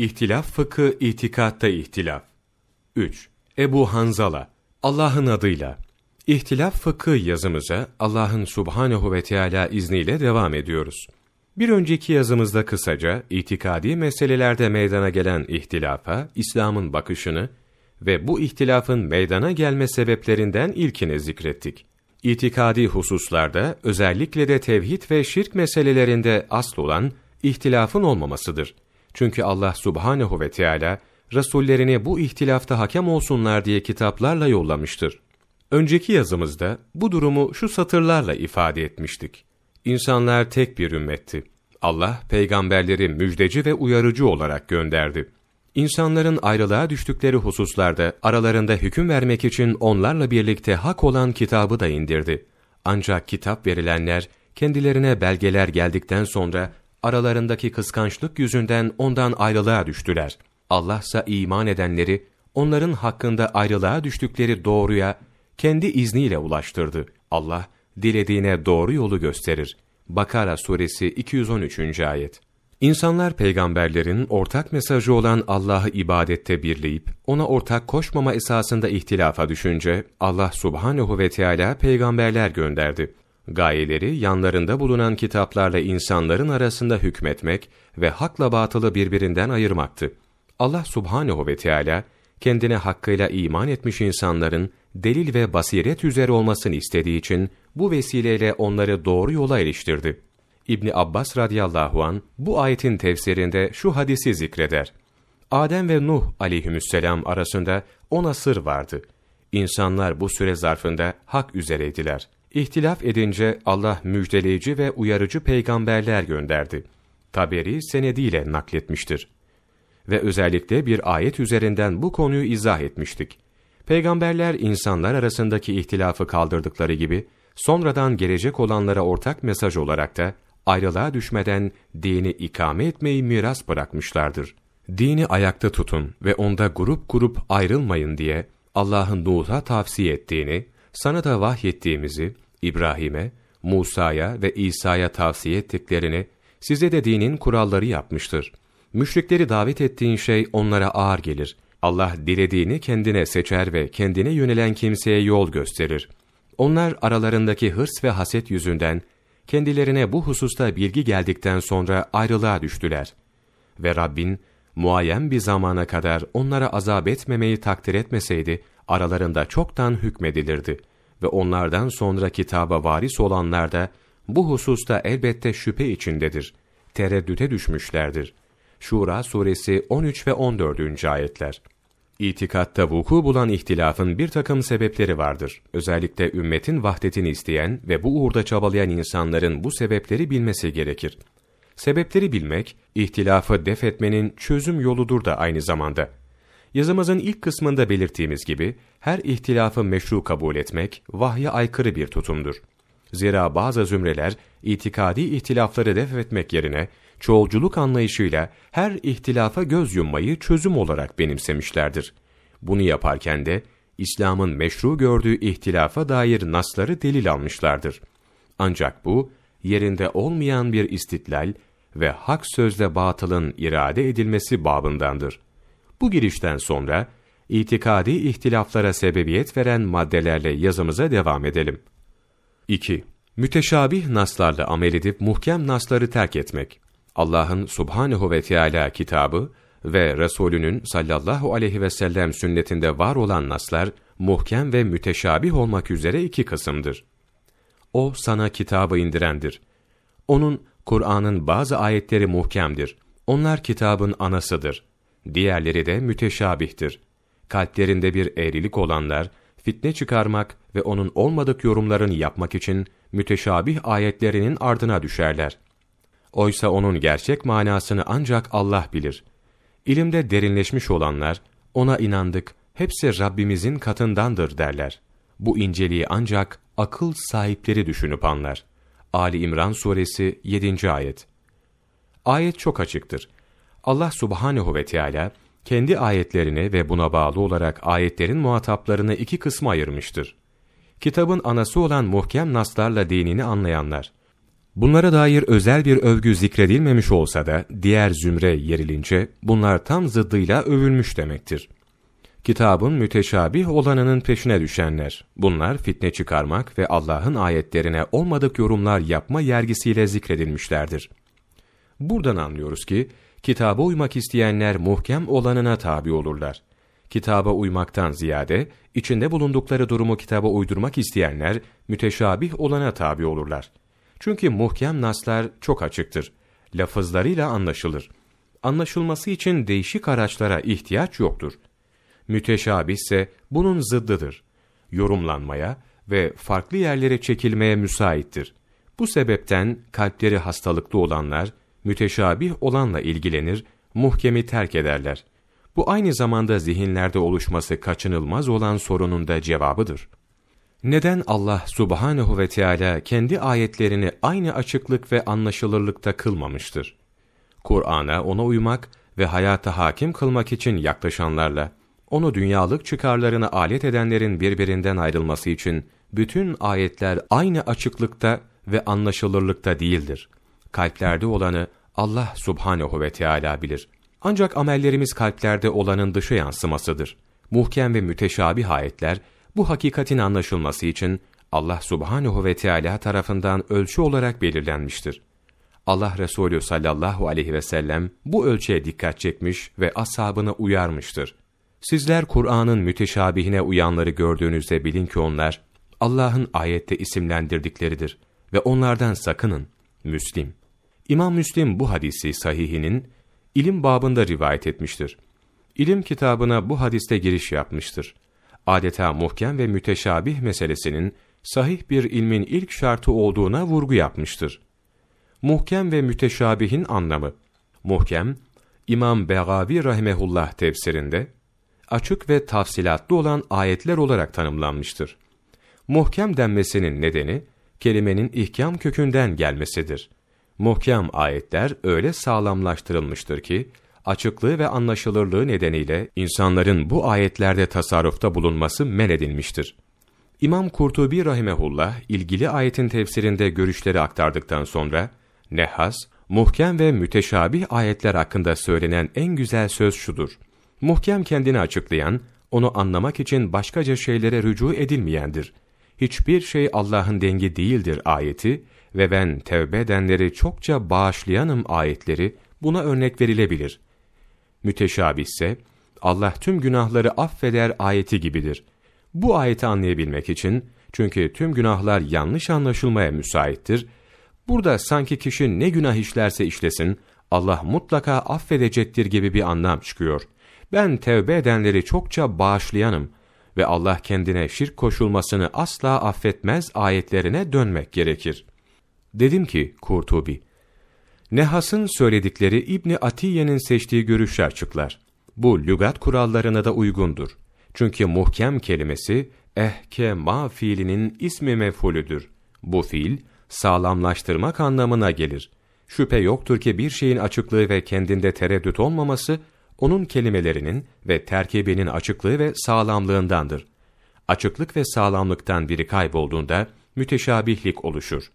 İhtilaf fıkı itikatta ihtilaf. 3. Ebu Hanzala Allah'ın adıyla İhtilaf fıkı yazımıza Allah'ın Subhanehu ve Teala izniyle devam ediyoruz. Bir önceki yazımızda kısaca itikadi meselelerde meydana gelen ihtilafa, İslam'ın bakışını ve bu ihtilafın meydana gelme sebeplerinden ilkini zikrettik. İtikadi hususlarda özellikle de tevhid ve şirk meselelerinde asıl olan ihtilafın olmamasıdır. Çünkü Allah Subhanehu ve Teala Resullerini bu ihtilafta hakem olsunlar diye kitaplarla yollamıştır. Önceki yazımızda bu durumu şu satırlarla ifade etmiştik. İnsanlar tek bir ümmetti. Allah peygamberleri müjdeci ve uyarıcı olarak gönderdi. İnsanların ayrılığa düştükleri hususlarda aralarında hüküm vermek için onlarla birlikte hak olan kitabı da indirdi. Ancak kitap verilenler kendilerine belgeler geldikten sonra aralarındaki kıskançlık yüzünden ondan ayrılığa düştüler. Allah ise iman edenleri onların hakkında ayrılığa düştükleri doğruya kendi izniyle ulaştırdı. Allah dilediğine doğru yolu gösterir. Bakara suresi 213. ayet. İnsanlar peygamberlerin ortak mesajı olan Allah'ı ibadette birleyip ona ortak koşmama esasında ihtilafa düşünce Allah Subhanehu ve Teala peygamberler gönderdi. Gayeleri yanlarında bulunan kitaplarla insanların arasında hükmetmek ve hakla batılı birbirinden ayırmaktı. Allah Subhanehu ve Teala kendine hakkıyla iman etmiş insanların delil ve basiret üzere olmasını istediği için bu vesileyle onları doğru yola eriştirdi. İbni Abbas radıyallahu an bu ayetin tefsirinde şu hadisi zikreder. Adem ve Nuh aleyhisselam arasında on asır vardı. İnsanlar bu süre zarfında hak üzereydiler. İhtilaf edince Allah müjdeleyici ve uyarıcı peygamberler gönderdi. Taberi senediyle nakletmiştir. Ve özellikle bir ayet üzerinden bu konuyu izah etmiştik. Peygamberler insanlar arasındaki ihtilafı kaldırdıkları gibi, sonradan gelecek olanlara ortak mesaj olarak da ayrılığa düşmeden dini ikame etmeyi miras bırakmışlardır. Dini ayakta tutun ve onda grup grup ayrılmayın diye Allah'ın Nuh'a tavsiye ettiğini, sana da vahyettiğimizi İbrahim'e, Musa'ya ve İsa'ya tavsiye ettiklerini, size de dinin kuralları yapmıştır. Müşrikleri davet ettiğin şey onlara ağır gelir. Allah dilediğini kendine seçer ve kendine yönelen kimseye yol gösterir. Onlar aralarındaki hırs ve haset yüzünden kendilerine bu hususta bilgi geldikten sonra ayrılığa düştüler. Ve Rabbin, muayyen bir zamana kadar onlara azap etmemeyi takdir etmeseydi, aralarında çoktan hükmedilirdi. Ve onlardan sonra kitaba varis olanlar da, bu hususta elbette şüphe içindedir. Tereddüte düşmüşlerdir. Şura suresi 13 ve 14. ayetler. İtikatta vuku bulan ihtilafın bir takım sebepleri vardır. Özellikle ümmetin vahdetini isteyen ve bu uğurda çabalayan insanların bu sebepleri bilmesi gerekir. Sebepleri bilmek, ihtilafı def etmenin çözüm yoludur da aynı zamanda. Yazımızın ilk kısmında belirttiğimiz gibi, her ihtilafı meşru kabul etmek, vahye aykırı bir tutumdur. Zira bazı zümreler, itikadi ihtilafları def etmek yerine, çoğulculuk anlayışıyla her ihtilafa göz yummayı çözüm olarak benimsemişlerdir. Bunu yaparken de İslam'ın meşru gördüğü ihtilafa dair nasları delil almışlardır. Ancak bu yerinde olmayan bir istitlal ve hak sözle batılın irade edilmesi babındandır. Bu girişten sonra itikadi ihtilaflara sebebiyet veren maddelerle yazımıza devam edelim. 2. Müteşabih naslarla amel edip muhkem nasları terk etmek. Allah'ın Subhanehu ve Teala kitabı ve Resulünün sallallahu aleyhi ve sellem sünnetinde var olan naslar, muhkem ve müteşabih olmak üzere iki kısımdır. O sana kitabı indirendir. Onun, Kur'an'ın bazı ayetleri muhkemdir. Onlar kitabın anasıdır. Diğerleri de müteşabihtir. Kalplerinde bir eğrilik olanlar, fitne çıkarmak ve onun olmadık yorumlarını yapmak için müteşabih ayetlerinin ardına düşerler. Oysa onun gerçek manasını ancak Allah bilir. İlimde derinleşmiş olanlar, ona inandık, hepsi Rabbimizin katındandır derler. Bu inceliği ancak akıl sahipleri düşünüp anlar. Ali İmran suresi 7. ayet. Ayet çok açıktır. Allah subhanehu ve Teala kendi ayetlerini ve buna bağlı olarak ayetlerin muhataplarını iki kısma ayırmıştır. Kitabın anası olan muhkem naslarla dinini anlayanlar, Bunlara dair özel bir övgü zikredilmemiş olsa da diğer zümre yerilince bunlar tam zıddıyla övülmüş demektir. Kitabın müteşabih olanının peşine düşenler. Bunlar fitne çıkarmak ve Allah'ın ayetlerine olmadık yorumlar yapma yergisiyle zikredilmişlerdir. Buradan anlıyoruz ki, kitaba uymak isteyenler muhkem olanına tabi olurlar. Kitaba uymaktan ziyade, içinde bulundukları durumu kitaba uydurmak isteyenler, müteşabih olana tabi olurlar. Çünkü muhkem naslar çok açıktır. Lafızlarıyla anlaşılır. Anlaşılması için değişik araçlara ihtiyaç yoktur. Müteşabih ise bunun zıddıdır. Yorumlanmaya ve farklı yerlere çekilmeye müsaittir. Bu sebepten kalpleri hastalıklı olanlar, müteşabih olanla ilgilenir, muhkemi terk ederler. Bu aynı zamanda zihinlerde oluşması kaçınılmaz olan sorunun da cevabıdır. Neden Allah subhanehu ve Teala kendi ayetlerini aynı açıklık ve anlaşılırlıkta kılmamıştır? Kur'an'a ona uymak ve hayata hakim kılmak için yaklaşanlarla, onu dünyalık çıkarlarını alet edenlerin birbirinden ayrılması için bütün ayetler aynı açıklıkta ve anlaşılırlıkta değildir. Kalplerde olanı Allah subhanehu ve Teala bilir. Ancak amellerimiz kalplerde olanın dışı yansımasıdır. Muhkem ve müteşabih ayetler, bu hakikatin anlaşılması için Allah subhanehu ve Teala tarafından ölçü olarak belirlenmiştir. Allah Resulü sallallahu aleyhi ve sellem bu ölçüye dikkat çekmiş ve ashabını uyarmıştır. Sizler Kur'an'ın müteşabihine uyanları gördüğünüzde bilin ki onlar, Allah'ın ayette isimlendirdikleridir ve onlardan sakının. Müslim. İmam Müslim bu hadisi sahihinin ilim babında rivayet etmiştir. İlim kitabına bu hadiste giriş yapmıştır. Adeta muhkem ve müteşabih meselesinin sahih bir ilmin ilk şartı olduğuna vurgu yapmıştır. Muhkem ve müteşabihin anlamı. Muhkem, İmam Begavi rahimehullah tefsirinde açık ve tafsilatlı olan ayetler olarak tanımlanmıştır. Muhkem denmesinin nedeni kelimenin ihkam kökünden gelmesidir. Muhkem ayetler öyle sağlamlaştırılmıştır ki açıklığı ve anlaşılırlığı nedeniyle insanların bu ayetlerde tasarrufta bulunması men edilmiştir. İmam Kurtubi rahimehullah ilgili ayetin tefsirinde görüşleri aktardıktan sonra nehas, muhkem ve müteşabih ayetler hakkında söylenen en güzel söz şudur. Muhkem kendini açıklayan, onu anlamak için başkaca şeylere rücu edilmeyendir. Hiçbir şey Allah'ın dengi değildir ayeti ve ben tevbe edenleri çokça bağışlayanım ayetleri buna örnek verilebilir. Müteşabih ise Allah tüm günahları affeder ayeti gibidir. Bu ayeti anlayabilmek için çünkü tüm günahlar yanlış anlaşılmaya müsaittir. Burada sanki kişi ne günah işlerse işlesin Allah mutlaka affedecektir gibi bir anlam çıkıyor. Ben tevbe edenleri çokça bağışlayanım ve Allah kendine şirk koşulmasını asla affetmez ayetlerine dönmek gerekir. Dedim ki Kurtubi, Nehas'ın söyledikleri İbni Atiye'nin seçtiği görüşler açıklar. Bu lügat kurallarına da uygundur. Çünkü muhkem kelimesi ehke ma fiilinin ismi mefulüdür. Bu fiil sağlamlaştırmak anlamına gelir. Şüphe yoktur ki bir şeyin açıklığı ve kendinde tereddüt olmaması onun kelimelerinin ve terkibinin açıklığı ve sağlamlığındandır. Açıklık ve sağlamlıktan biri kaybolduğunda müteşabihlik oluşur.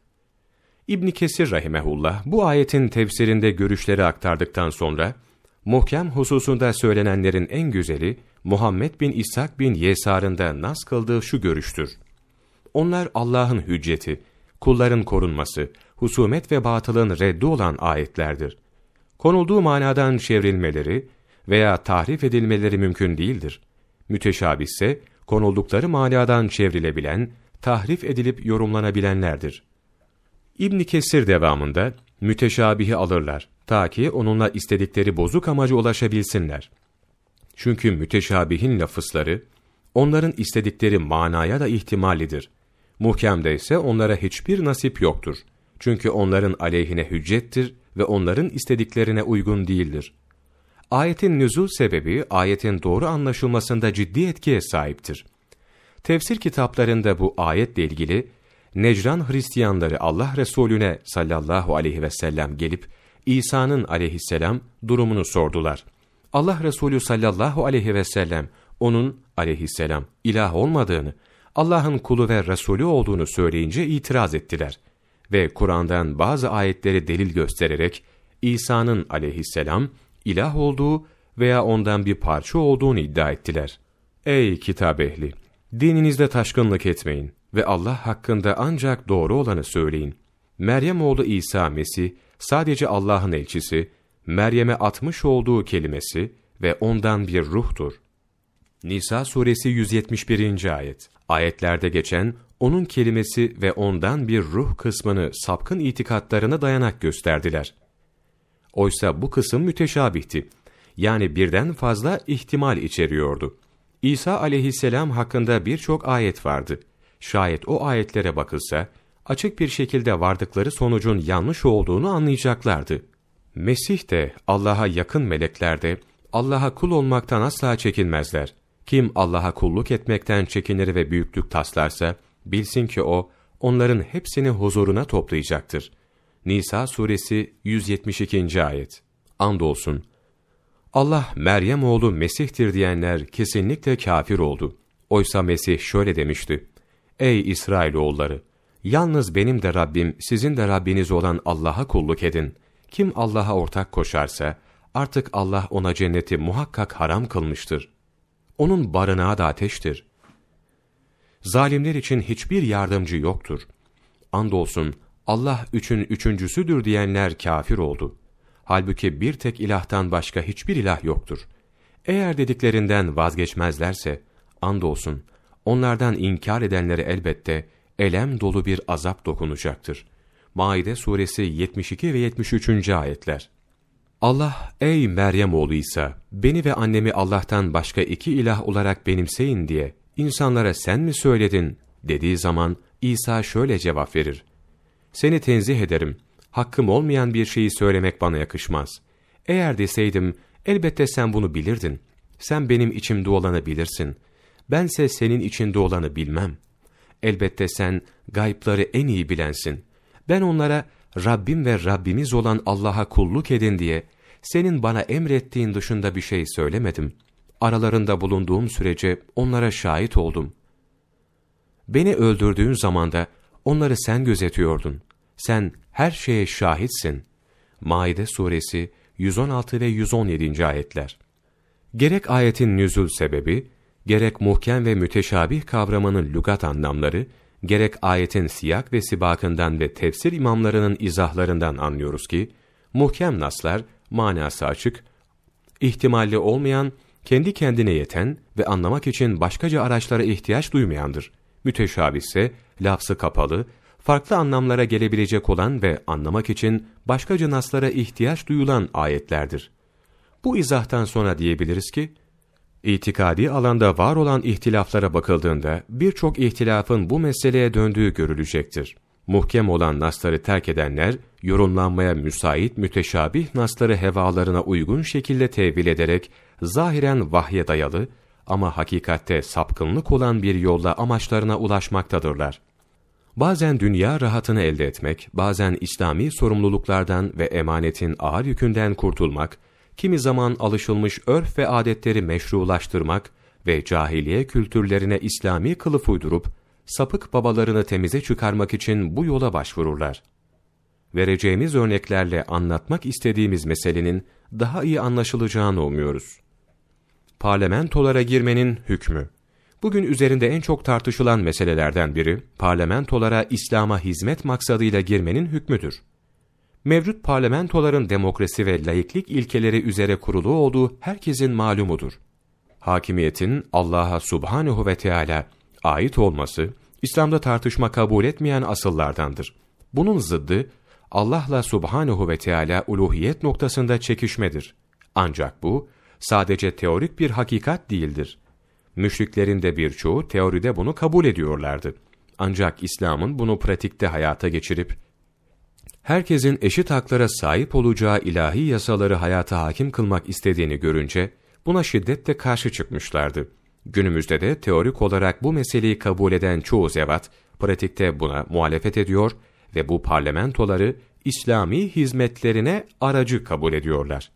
İbn Kesir rahimehullah bu ayetin tefsirinde görüşleri aktardıktan sonra muhkem hususunda söylenenlerin en güzeli Muhammed bin İshak bin Yesar'ın da nas kıldığı şu görüştür. Onlar Allah'ın hücceti, kulların korunması, husumet ve batılın reddi olan ayetlerdir. Konulduğu manadan çevrilmeleri veya tahrif edilmeleri mümkün değildir. Müteşabih ise konuldukları manadan çevrilebilen, tahrif edilip yorumlanabilenlerdir. İbn Kesir devamında müteşabihi alırlar ta ki onunla istedikleri bozuk amaca ulaşabilsinler. Çünkü müteşabihin lafızları onların istedikleri manaya da ihtimalidir. Muhkemde ise onlara hiçbir nasip yoktur. Çünkü onların aleyhine hüccettir ve onların istediklerine uygun değildir. Ayetin nüzul sebebi ayetin doğru anlaşılmasında ciddi etkiye sahiptir. Tefsir kitaplarında bu ayetle ilgili Necran Hristiyanları Allah Resulüne sallallahu aleyhi ve sellem gelip İsa'nın aleyhisselam durumunu sordular. Allah Resulü sallallahu aleyhi ve sellem onun aleyhisselam ilah olmadığını, Allah'ın kulu ve Resulü olduğunu söyleyince itiraz ettiler. ve Kur'an'dan bazı ayetleri delil göstererek İsa'nın aleyhisselam ilah olduğu veya ondan bir parça olduğunu iddia ettiler. Ey kitap ehli! Dininizde taşkınlık etmeyin ve Allah hakkında ancak doğru olanı söyleyin. Meryem oğlu İsa Mesih sadece Allah'ın elçisi, Meryem'e atmış olduğu kelimesi ve ondan bir ruhtur. Nisa suresi 171. ayet. Ayetlerde geçen onun kelimesi ve ondan bir ruh kısmını sapkın itikatlarına dayanak gösterdiler. Oysa bu kısım müteşabihti. Yani birden fazla ihtimal içeriyordu. İsa aleyhisselam hakkında birçok ayet vardı. Şayet o ayetlere bakılsa, açık bir şekilde vardıkları sonucun yanlış olduğunu anlayacaklardı. Mesih de Allah'a yakın melekler de Allah'a kul olmaktan asla çekinmezler. Kim Allah'a kulluk etmekten çekinir ve büyüklük taslarsa, bilsin ki o, onların hepsini huzuruna toplayacaktır. Nisa suresi 172. ayet. Andolsun, Allah Meryem oğlu Mesih'tir diyenler kesinlikle kafir oldu. Oysa Mesih şöyle demişti. Ey İsrailoğulları! Yalnız benim de Rabbim, sizin de Rabbiniz olan Allah'a kulluk edin. Kim Allah'a ortak koşarsa, artık Allah ona cenneti muhakkak haram kılmıştır. Onun barınağı da ateştir. Zalimler için hiçbir yardımcı yoktur. Andolsun Allah üçün üçüncüsüdür diyenler kafir oldu. Halbuki bir tek ilahtan başka hiçbir ilah yoktur. Eğer dediklerinden vazgeçmezlerse, andolsun, onlardan inkar edenleri elbette elem dolu bir azap dokunacaktır. Maide suresi 72 ve 73. ayetler. Allah, ey Meryem oğlu İsa, beni ve annemi Allah'tan başka iki ilah olarak benimseyin diye insanlara sen mi söyledin dediği zaman İsa şöyle cevap verir. Seni tenzih ederim. Hakkım olmayan bir şeyi söylemek bana yakışmaz. Eğer deseydim, elbette sen bunu bilirdin. Sen benim içimde olanı bilirsin. Bense senin içinde olanı bilmem. Elbette sen gaypları en iyi bilensin. Ben onlara Rabbim ve Rabbimiz olan Allah'a kulluk edin diye senin bana emrettiğin dışında bir şey söylemedim. Aralarında bulunduğum sürece onlara şahit oldum. Beni öldürdüğün zamanda onları sen gözetiyordun. Sen her şeye şahitsin. Maide suresi 116 ve 117. ayetler. Gerek ayetin nüzul sebebi, gerek muhkem ve müteşabih kavramının lügat anlamları, gerek ayetin siyak ve sibakından ve tefsir imamlarının izahlarından anlıyoruz ki, muhkem naslar, manası açık, ihtimalli olmayan, kendi kendine yeten ve anlamak için başkaca araçlara ihtiyaç duymayandır. Müteşabih ise, lafzı kapalı, farklı anlamlara gelebilecek olan ve anlamak için başkaca naslara ihtiyaç duyulan ayetlerdir. Bu izahtan sonra diyebiliriz ki, İtikadi alanda var olan ihtilaflara bakıldığında birçok ihtilafın bu meseleye döndüğü görülecektir. Muhkem olan nasları terk edenler, yorumlanmaya müsait müteşabih nasları hevalarına uygun şekilde tevil ederek, zahiren vahye dayalı ama hakikatte sapkınlık olan bir yolla amaçlarına ulaşmaktadırlar. Bazen dünya rahatını elde etmek, bazen İslami sorumluluklardan ve emanetin ağır yükünden kurtulmak, kimi zaman alışılmış örf ve adetleri meşrulaştırmak ve cahiliye kültürlerine İslami kılıf uydurup, sapık babalarını temize çıkarmak için bu yola başvururlar. Vereceğimiz örneklerle anlatmak istediğimiz meselenin daha iyi anlaşılacağını umuyoruz. Parlamentolara girmenin hükmü Bugün üzerinde en çok tartışılan meselelerden biri, parlamentolara İslam'a hizmet maksadıyla girmenin hükmüdür. Mevcut parlamentoların demokrasi ve laiklik ilkeleri üzere kurulu olduğu herkesin malumudur. Hakimiyetin Allah'a subhanehu ve Teala ait olması, İslam'da tartışma kabul etmeyen asıllardandır. Bunun zıddı, Allah'la subhanehu ve Teala uluhiyet noktasında çekişmedir. Ancak bu, sadece teorik bir hakikat değildir. Müşriklerin de birçoğu teoride bunu kabul ediyorlardı. Ancak İslam'ın bunu pratikte hayata geçirip, herkesin eşit haklara sahip olacağı ilahi yasaları hayata hakim kılmak istediğini görünce, buna şiddetle karşı çıkmışlardı. Günümüzde de teorik olarak bu meseleyi kabul eden çoğu zevat, pratikte buna muhalefet ediyor ve bu parlamentoları İslami hizmetlerine aracı kabul ediyorlar.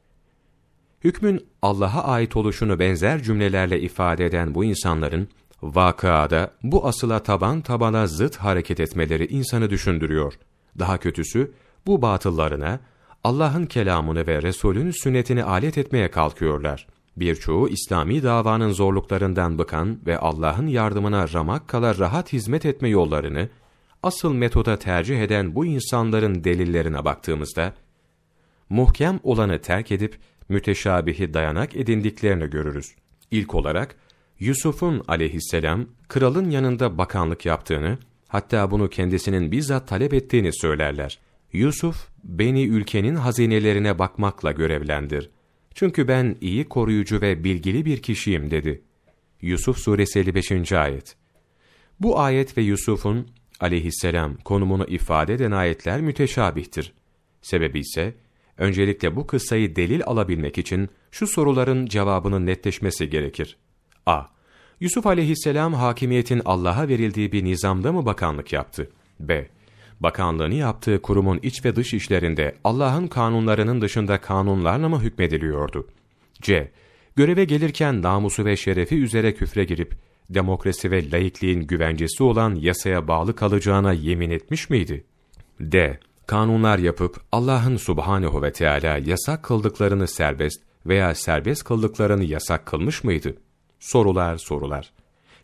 Hükmün Allah'a ait oluşunu benzer cümlelerle ifade eden bu insanların, vakıada bu asıla taban tabana zıt hareket etmeleri insanı düşündürüyor. Daha kötüsü, bu batıllarına Allah'ın kelamını ve Resul'ün sünnetini alet etmeye kalkıyorlar. Birçoğu İslami davanın zorluklarından bıkan ve Allah'ın yardımına ramak kala rahat hizmet etme yollarını asıl metoda tercih eden bu insanların delillerine baktığımızda, muhkem olanı terk edip müteşabihi dayanak edindiklerini görürüz. İlk olarak, Yusuf'un aleyhisselam, kralın yanında bakanlık yaptığını, hatta bunu kendisinin bizzat talep ettiğini söylerler. Yusuf, beni ülkenin hazinelerine bakmakla görevlendir. Çünkü ben iyi koruyucu ve bilgili bir kişiyim dedi. Yusuf suresi 55. ayet. Bu ayet ve Yusuf'un aleyhisselam konumunu ifade eden ayetler müteşabihtir. Sebebi ise, öncelikle bu kıssayı delil alabilmek için şu soruların cevabının netleşmesi gerekir. A. Yusuf aleyhisselam hakimiyetin Allah'a verildiği bir nizamda mı bakanlık yaptı? B. Bakanlığını yaptığı kurumun iç ve dış işlerinde Allah'ın kanunlarının dışında kanunlarla mı hükmediliyordu? C. Göreve gelirken namusu ve şerefi üzere küfre girip, demokrasi ve laikliğin güvencesi olan yasaya bağlı kalacağına yemin etmiş miydi? D. Kanunlar yapıp Allah'ın subhanehu ve Teala yasak kıldıklarını serbest veya serbest kıldıklarını yasak kılmış mıydı? Sorular sorular.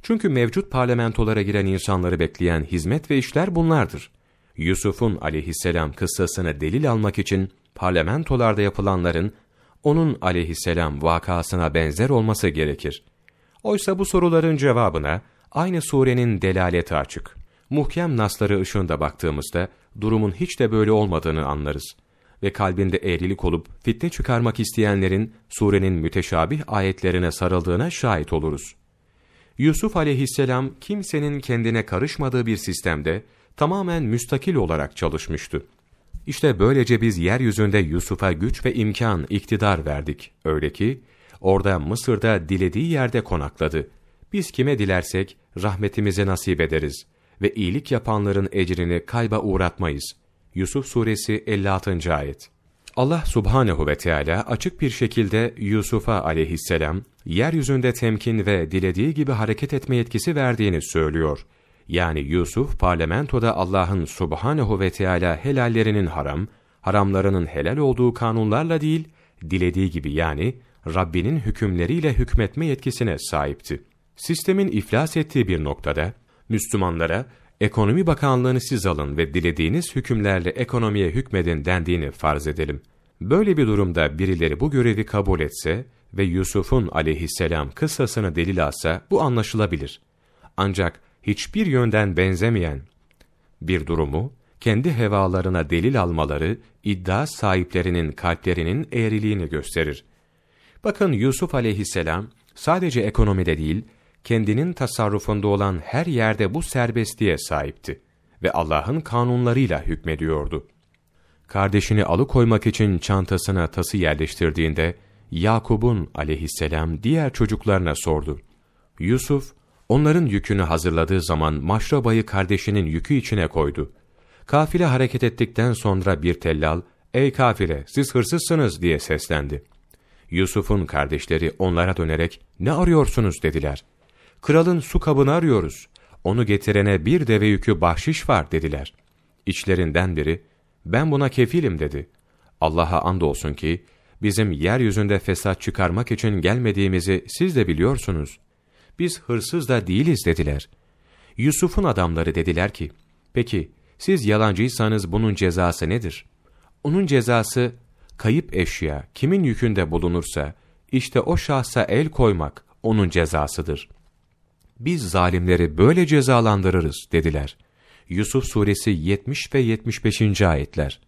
Çünkü mevcut parlamentolara giren insanları bekleyen hizmet ve işler bunlardır. Yusuf'un aleyhisselam kıssasını delil almak için parlamentolarda yapılanların onun aleyhisselam vakasına benzer olması gerekir. Oysa bu soruların cevabına aynı surenin delaleti açık. Muhkem nasları ışığında baktığımızda durumun hiç de böyle olmadığını anlarız. Ve kalbinde eğrilik olup fitne çıkarmak isteyenlerin surenin müteşabih ayetlerine sarıldığına şahit oluruz. Yusuf aleyhisselam kimsenin kendine karışmadığı bir sistemde tamamen müstakil olarak çalışmıştı. İşte böylece biz yeryüzünde Yusuf'a güç ve imkan, iktidar verdik. Öyle ki, orada Mısır'da dilediği yerde konakladı. Biz kime dilersek rahmetimize nasip ederiz ve iyilik yapanların ecrini kayba uğratmayız. Yusuf Suresi 56. Ayet Allah Subhanehu ve Teala açık bir şekilde Yusuf'a aleyhisselam, yeryüzünde temkin ve dilediği gibi hareket etme yetkisi verdiğini söylüyor. Yani Yusuf parlamentoda Allah'ın subhanehu ve Teala helallerinin haram, haramlarının helal olduğu kanunlarla değil, dilediği gibi yani Rabbinin hükümleriyle hükmetme yetkisine sahipti. Sistemin iflas ettiği bir noktada, Müslümanlara, ekonomi bakanlığını siz alın ve dilediğiniz hükümlerle ekonomiye hükmedin dendiğini farz edelim. Böyle bir durumda birileri bu görevi kabul etse ve Yusuf'un aleyhisselam kıssasını delil alsa bu anlaşılabilir. Ancak hiçbir yönden benzemeyen bir durumu, kendi hevalarına delil almaları, iddia sahiplerinin kalplerinin eğriliğini gösterir. Bakın Yusuf aleyhisselam, sadece ekonomide değil, kendinin tasarrufunda olan her yerde bu serbestliğe sahipti ve Allah'ın kanunlarıyla hükmediyordu. Kardeşini alıkoymak için çantasına tası yerleştirdiğinde, Yakub'un aleyhisselam diğer çocuklarına sordu. Yusuf, Onların yükünü hazırladığı zaman maşrabayı kardeşinin yükü içine koydu. Kafile hareket ettikten sonra bir tellal, ''Ey kafile, siz hırsızsınız.'' diye seslendi. Yusuf'un kardeşleri onlara dönerek, ''Ne arıyorsunuz?'' dediler. ''Kralın su kabını arıyoruz. Onu getirene bir deve yükü bahşiş var.'' dediler. İçlerinden biri, ''Ben buna kefilim.'' dedi. Allah'a andolsun ki, bizim yeryüzünde fesat çıkarmak için gelmediğimizi siz de biliyorsunuz biz hırsız da değiliz dediler. Yusuf'un adamları dediler ki, peki siz yalancıysanız bunun cezası nedir? Onun cezası, kayıp eşya kimin yükünde bulunursa, işte o şahsa el koymak onun cezasıdır. Biz zalimleri böyle cezalandırırız dediler. Yusuf suresi 70 ve 75. ayetler.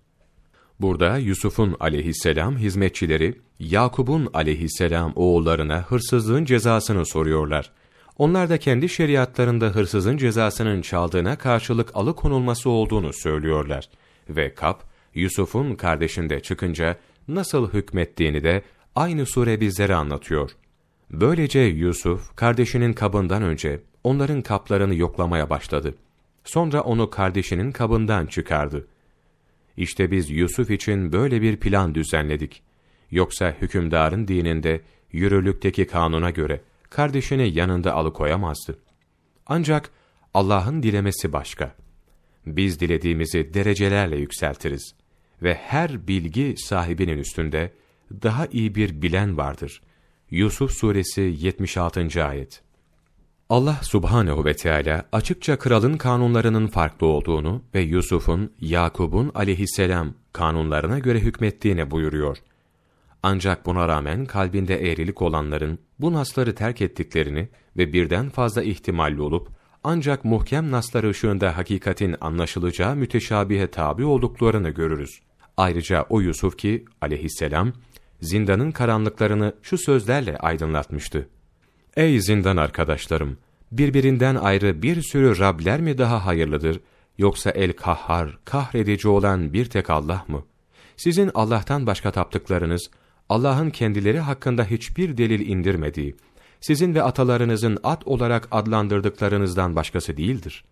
Burada Yusuf'un aleyhisselam hizmetçileri, Yakub'un aleyhisselam oğullarına hırsızlığın cezasını soruyorlar. Onlar da kendi şeriatlarında hırsızın cezasının çaldığına karşılık alıkonulması olduğunu söylüyorlar. Ve Kap, Yusuf'un kardeşinde çıkınca nasıl hükmettiğini de aynı sure bizlere anlatıyor. Böylece Yusuf, kardeşinin kabından önce onların kaplarını yoklamaya başladı. Sonra onu kardeşinin kabından çıkardı. İşte biz Yusuf için böyle bir plan düzenledik. Yoksa hükümdarın dininde, yürürlükteki kanuna göre, kardeşini yanında alıkoyamazdı. Ancak Allah'ın dilemesi başka. Biz dilediğimizi derecelerle yükseltiriz. Ve her bilgi sahibinin üstünde daha iyi bir bilen vardır. Yusuf Suresi 76. Ayet Allah subhanehu ve Teala açıkça kralın kanunlarının farklı olduğunu ve Yusuf'un, Yakub'un aleyhisselam kanunlarına göre hükmettiğini buyuruyor. Ancak buna rağmen kalbinde eğrilik olanların bu nasları terk ettiklerini ve birden fazla ihtimalli olup ancak muhkem naslar ışığında hakikatin anlaşılacağı müteşabihe tabi olduklarını görürüz. Ayrıca o Yusuf ki aleyhisselam zindanın karanlıklarını şu sözlerle aydınlatmıştı. Ey zindan arkadaşlarım! Birbirinden ayrı bir sürü Rabler mi daha hayırlıdır, yoksa el-kahhar, kahredici olan bir tek Allah mı? Sizin Allah'tan başka taptıklarınız, Allah'ın kendileri hakkında hiçbir delil indirmediği, sizin ve atalarınızın at olarak adlandırdıklarınızdan başkası değildir.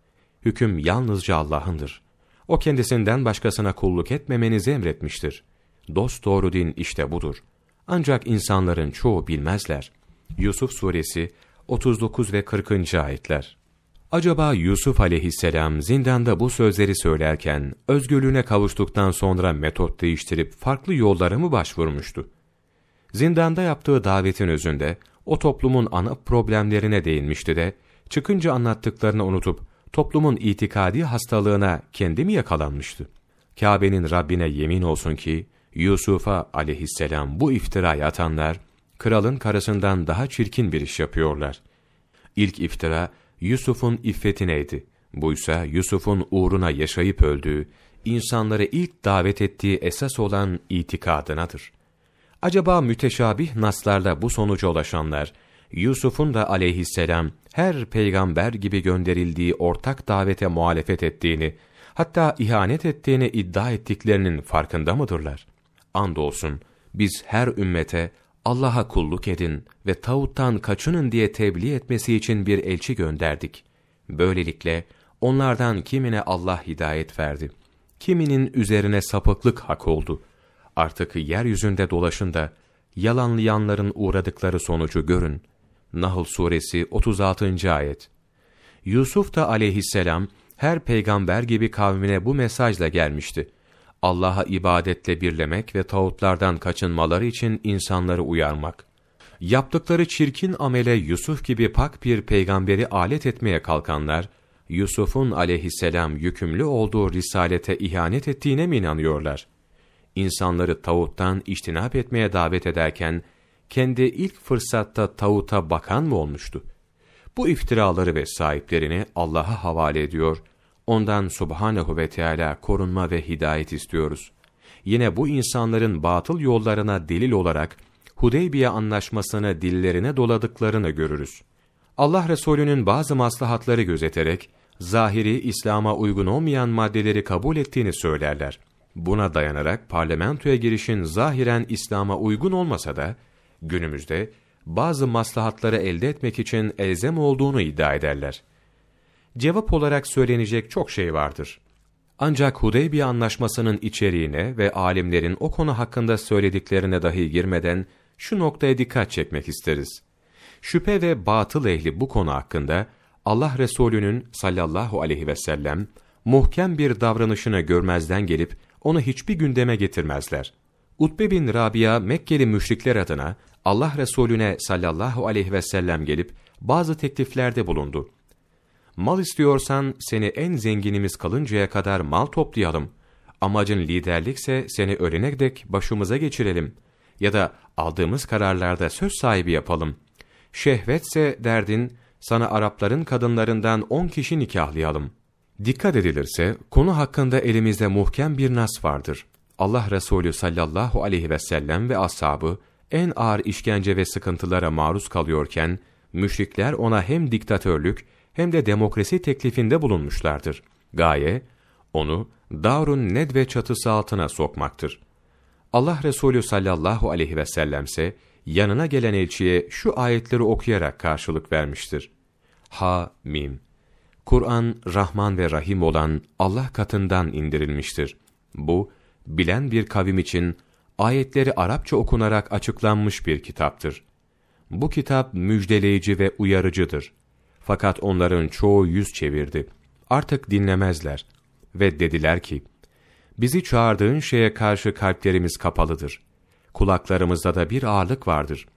Hüküm yalnızca Allah'ındır. O kendisinden başkasına kulluk etmemenizi emretmiştir. Dost doğru din işte budur. Ancak insanların çoğu bilmezler. Yusuf Suresi 39 ve 40. ayetler. Acaba Yusuf aleyhisselam zindanda bu sözleri söylerken özgürlüğüne kavuştuktan sonra metot değiştirip farklı yollara mı başvurmuştu? Zindanda yaptığı davetin özünde o toplumun ana problemlerine değinmişti de çıkınca anlattıklarını unutup toplumun itikadi hastalığına kendi mi yakalanmıştı? Kabe'nin Rabbine yemin olsun ki Yusuf'a aleyhisselam bu iftirayı atanlar kralın karısından daha çirkin bir iş yapıyorlar. İlk iftira Yusuf'un iffetineydi. Buysa Yusuf'un uğruna yaşayıp öldüğü, insanları ilk davet ettiği esas olan itikadınadır. Acaba müteşabih naslarla bu sonuca ulaşanlar, Yusuf'un da aleyhisselam her peygamber gibi gönderildiği ortak davete muhalefet ettiğini, hatta ihanet ettiğini iddia ettiklerinin farkında mıdırlar? Andolsun biz her ümmete Allah'a kulluk edin ve tağuttan kaçının diye tebliğ etmesi için bir elçi gönderdik. Böylelikle onlardan kimine Allah hidayet verdi, kiminin üzerine sapıklık hak oldu. Artık yeryüzünde dolaşın da yalanlayanların uğradıkları sonucu görün. Nahl suresi 36. ayet. Yusuf da aleyhisselam her peygamber gibi kavmine bu mesajla gelmişti. Allah'a ibadetle birlemek ve tağutlardan kaçınmaları için insanları uyarmak. Yaptıkları çirkin amele Yusuf gibi pak bir peygamberi alet etmeye kalkanlar, Yusuf'un aleyhisselam yükümlü olduğu risalete ihanet ettiğine mi inanıyorlar? İnsanları tağuttan iştinap etmeye davet ederken, kendi ilk fırsatta tağuta bakan mı olmuştu? Bu iftiraları ve sahiplerini Allah'a havale ediyor Ondan subhanehu ve Teala korunma ve hidayet istiyoruz. Yine bu insanların batıl yollarına delil olarak Hudeybiye anlaşmasını dillerine doladıklarını görürüz. Allah Resulü'nün bazı maslahatları gözeterek, zahiri İslam'a uygun olmayan maddeleri kabul ettiğini söylerler. Buna dayanarak parlamentoya girişin zahiren İslam'a uygun olmasa da, günümüzde bazı maslahatları elde etmek için elzem olduğunu iddia ederler cevap olarak söylenecek çok şey vardır. Ancak Hudeybiye anlaşmasının içeriğine ve alimlerin o konu hakkında söylediklerine dahi girmeden şu noktaya dikkat çekmek isteriz. Şüphe ve batıl ehli bu konu hakkında Allah Resulü'nün sallallahu aleyhi ve sellem muhkem bir davranışını görmezden gelip onu hiçbir gündeme getirmezler. Utbe bin Rabia Mekkeli müşrikler adına Allah Resulüne sallallahu aleyhi ve sellem gelip bazı tekliflerde bulundu. Mal istiyorsan seni en zenginimiz kalıncaya kadar mal toplayalım. Amacın liderlikse seni ölene dek başımıza geçirelim. Ya da aldığımız kararlarda söz sahibi yapalım. Şehvetse derdin, sana Arapların kadınlarından on kişi nikahlayalım. Dikkat edilirse, konu hakkında elimizde muhkem bir nas vardır. Allah Resulü sallallahu aleyhi ve sellem ve ashabı, en ağır işkence ve sıkıntılara maruz kalıyorken, müşrikler ona hem diktatörlük hem de demokrasi teklifinde bulunmuşlardır. Gaye, onu Darun Nedve çatısı altına sokmaktır. Allah Resulü sallallahu aleyhi ve sellemse yanına gelen elçiye şu ayetleri okuyarak karşılık vermiştir. Ha Mim Kur'an Rahman ve Rahim olan Allah katından indirilmiştir. Bu, bilen bir kavim için ayetleri Arapça okunarak açıklanmış bir kitaptır. Bu kitap müjdeleyici ve uyarıcıdır. Fakat onların çoğu yüz çevirdi. Artık dinlemezler. ve dediler ki, bizi çağırdığın şeye karşı kalplerimiz kapalıdır. Kulaklarımızda da bir ağırlık vardır.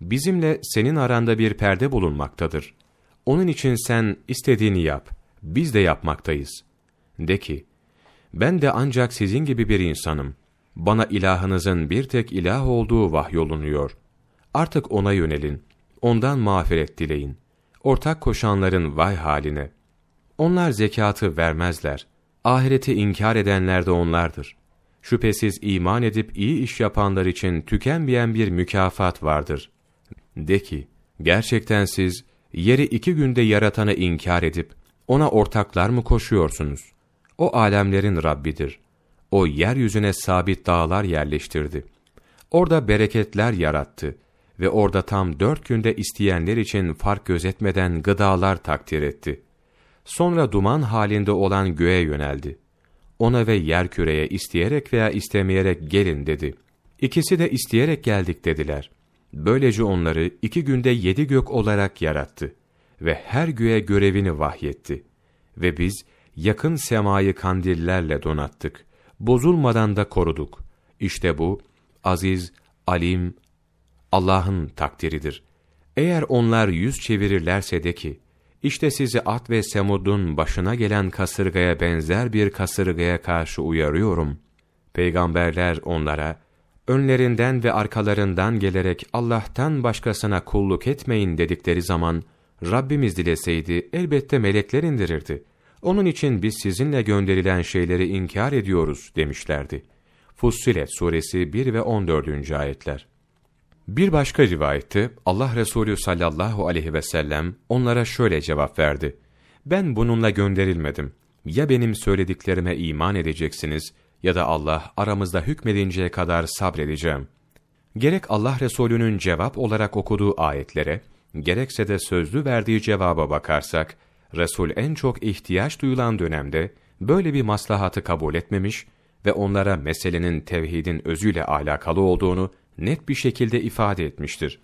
Bizimle senin aranda bir perde bulunmaktadır. Onun için sen istediğini yap, biz de yapmaktayız. De ki, ben de ancak sizin gibi bir insanım. Bana ilahınızın bir tek ilah olduğu vahyolunuyor. Artık ona yönelin, ondan mağfiret dileyin. Ortak koşanların vay haline. Onlar zekatı vermezler. Ahireti inkar edenler de onlardır. Şüphesiz iman edip iyi iş yapanlar için tükenmeyen bir mükafat vardır. De ki, gerçekten siz, yeri iki günde yaratanı inkar edip, ona ortaklar mı koşuyorsunuz? O alemlerin Rabbidir. O yeryüzüne sabit dağlar yerleştirdi. Orada bereketler yarattı ve orada tam dört günde isteyenler için fark gözetmeden gıdalar takdir etti. Sonra duman halinde olan göğe yöneldi. Ona ve yer küreye isteyerek veya istemeyerek gelin dedi. İkisi de isteyerek geldik dediler. Böylece onları iki günde yedi gök olarak yarattı ve her göğe görevini vahyetti. Ve biz yakın semayı kandillerle donattık. Bozulmadan da koruduk. İşte bu, aziz, alim, Allah'ın takdiridir. Eğer onlar yüz çevirirlerse de ki, işte sizi At ve Semud'un başına gelen kasırgaya benzer bir kasırgaya karşı uyarıyorum. Peygamberler onlara, önlerinden ve arkalarından gelerek Allah'tan başkasına kulluk etmeyin dedikleri zaman, Rabbimiz dileseydi elbette melekler indirirdi. Onun için biz sizinle gönderilen şeyleri inkar ediyoruz demişlerdi. Fussilet suresi 1 ve 14. ayetler. Bir başka rivayette Allah Resulü sallallahu aleyhi ve sellem onlara şöyle cevap verdi. Ben bununla gönderilmedim. Ya benim söylediklerime iman edeceksiniz ya da Allah aramızda hükmedinceye kadar sabredeceğim. Gerek Allah Resulü'nün cevap olarak okuduğu ayetlere, gerekse de sözlü verdiği cevaba bakarsak, Resul en çok ihtiyaç duyulan dönemde böyle bir maslahatı kabul etmemiş ve onlara meselenin tevhidin özüyle alakalı olduğunu net bir şekilde ifade etmiştir.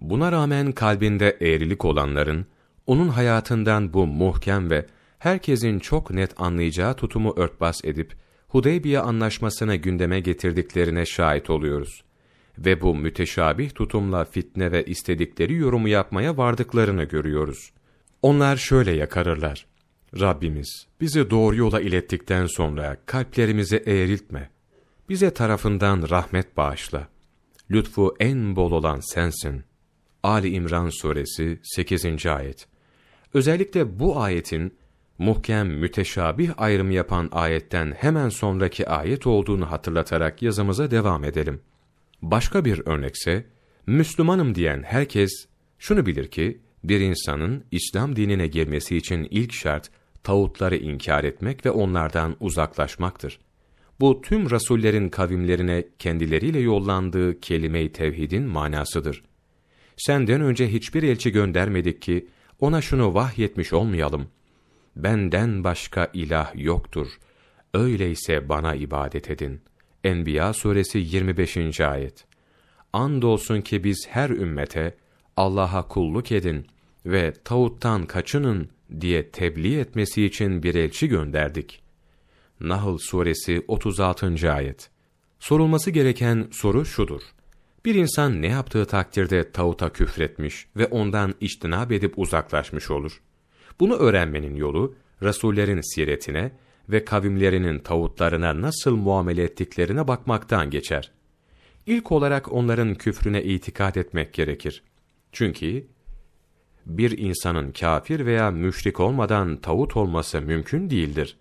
Buna rağmen kalbinde eğrilik olanların, onun hayatından bu muhkem ve herkesin çok net anlayacağı tutumu örtbas edip, Hudeybiye anlaşmasını gündeme getirdiklerine şahit oluyoruz. Ve bu müteşabih tutumla fitne ve istedikleri yorumu yapmaya vardıklarını görüyoruz. Onlar şöyle yakarırlar. Rabbimiz, bizi doğru yola ilettikten sonra kalplerimizi eğriltme. Bize tarafından rahmet bağışla lütfu en bol olan sensin. Ali İmran suresi 8. ayet. Özellikle bu ayetin muhkem müteşabih ayrımı yapan ayetten hemen sonraki ayet olduğunu hatırlatarak yazımıza devam edelim. Başka bir örnekse, Müslümanım diyen herkes şunu bilir ki, bir insanın İslam dinine girmesi için ilk şart, tağutları inkar etmek ve onlardan uzaklaşmaktır. Bu tüm rasullerin kavimlerine kendileriyle yollandığı kelime-i tevhidin manasıdır. Senden önce hiçbir elçi göndermedik ki ona şunu vahyetmiş olmayalım. Benden başka ilah yoktur. Öyleyse bana ibadet edin. Enbiya suresi 25. ayet. Andolsun ki biz her ümmete Allah'a kulluk edin ve tağuttan kaçının diye tebliğ etmesi için bir elçi gönderdik.'' Nahl suresi 36. ayet. Sorulması gereken soru şudur. Bir insan ne yaptığı takdirde tağuta küfretmiş ve ondan içtinab edip uzaklaşmış olur. Bunu öğrenmenin yolu, Resullerin siretine ve kavimlerinin tağutlarına nasıl muamele ettiklerine bakmaktan geçer. İlk olarak onların küfrüne itikat etmek gerekir. Çünkü bir insanın kafir veya müşrik olmadan tağut olması mümkün değildir.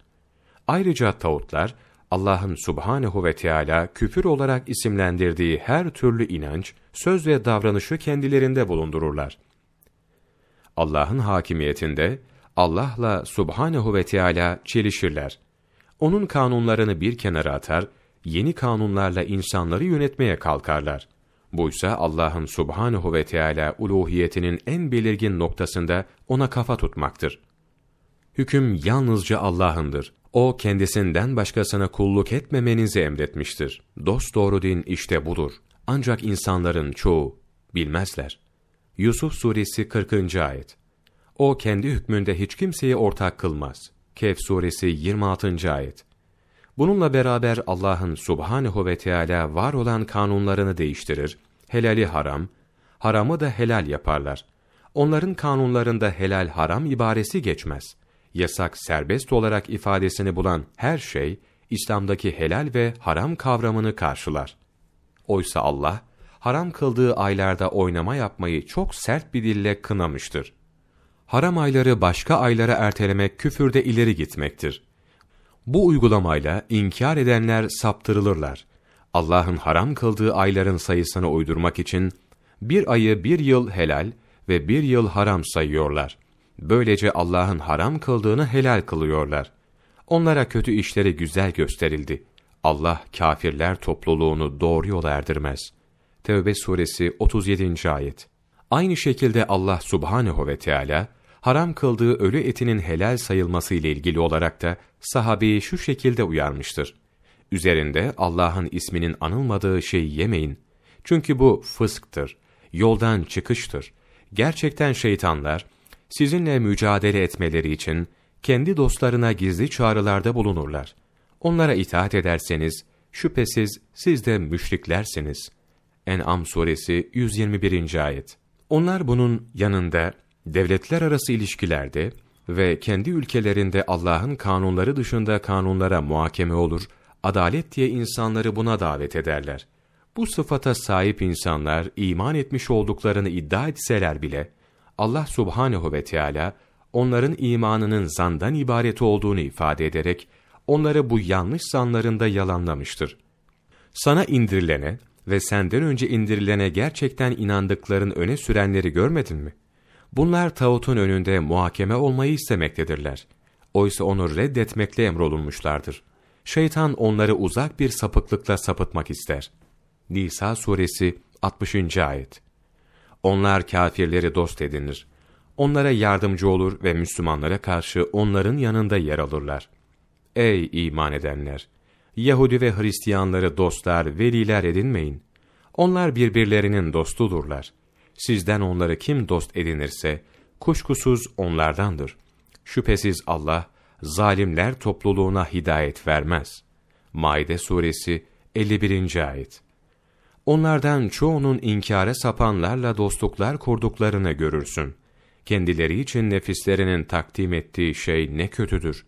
Ayrıca tağutlar, Allah'ın subhanehu ve Teala küfür olarak isimlendirdiği her türlü inanç, söz ve davranışı kendilerinde bulundururlar. Allah'ın hakimiyetinde, Allah'la subhanehu ve Teala çelişirler. Onun kanunlarını bir kenara atar, yeni kanunlarla insanları yönetmeye kalkarlar. Buysa Allah'ın subhanehu ve Teala uluhiyetinin en belirgin noktasında ona kafa tutmaktır. Hüküm yalnızca Allah'ındır. O kendisinden başkasına kulluk etmemenizi emretmiştir. Dost doğru din işte budur. Ancak insanların çoğu bilmezler. Yusuf suresi 40. ayet. O kendi hükmünde hiç kimseyi ortak kılmaz. Kehf suresi 26. ayet. Bununla beraber Allah'ın subhanehu ve Teala var olan kanunlarını değiştirir, helali haram, haramı da helal yaparlar. Onların kanunlarında helal haram ibaresi geçmez. Yasak serbest olarak ifadesini bulan her şey, İslam'daki helal ve haram kavramını karşılar. Oysa Allah, haram kıldığı aylarda oynama yapmayı çok sert bir dille kınamıştır. Haram ayları başka aylara ertelemek küfürde ileri gitmektir. Bu uygulamayla inkar edenler saptırılırlar. Allah'ın haram kıldığı ayların sayısını uydurmak için bir ayı bir yıl helal ve bir yıl haram sayıyorlar. Böylece Allah'ın haram kıldığını helal kılıyorlar. Onlara kötü işleri güzel gösterildi. Allah kafirler topluluğunu doğru yola erdirmez. Tevbe suresi 37. ayet. Aynı şekilde Allah subhanehu ve Teala haram kıldığı ölü etinin helal sayılması ile ilgili olarak da sahabeyi şu şekilde uyarmıştır. Üzerinde Allah'ın isminin anılmadığı şeyi yemeyin. Çünkü bu fısktır, yoldan çıkıştır. Gerçekten şeytanlar, sizinle mücadele etmeleri için kendi dostlarına gizli çağrılarda bulunurlar. Onlara itaat ederseniz, şüphesiz siz de müşriklersiniz. En'am suresi 121. ayet. Onlar bunun yanında, devletler arası ilişkilerde ve kendi ülkelerinde Allah'ın kanunları dışında kanunlara muhakeme olur, adalet diye insanları buna davet ederler. Bu sıfata sahip insanlar iman etmiş olduklarını iddia etseler bile, Allah subhanehu ve Teala onların imanının zandan ibaret olduğunu ifade ederek, onları bu yanlış zanlarında yalanlamıştır. Sana indirilene ve senden önce indirilene gerçekten inandıkların öne sürenleri görmedin mi? Bunlar tağutun önünde muhakeme olmayı istemektedirler. Oysa onu reddetmekle emrolunmuşlardır. Şeytan onları uzak bir sapıklıkla sapıtmak ister. Nisa suresi 60. ayet. Onlar kafirleri dost edinir. Onlara yardımcı olur ve Müslümanlara karşı onların yanında yer alırlar. Ey iman edenler! Yahudi ve Hristiyanları dostlar, veliler edinmeyin. Onlar birbirlerinin dostudurlar. Sizden onları kim dost edinirse, kuşkusuz onlardandır. Şüphesiz Allah, zalimler topluluğuna hidayet vermez. Maide suresi 51. ayet. Onlardan çoğunun inkara sapanlarla dostluklar kurduklarını görürsün. Kendileri için nefislerinin takdim ettiği şey ne kötüdür.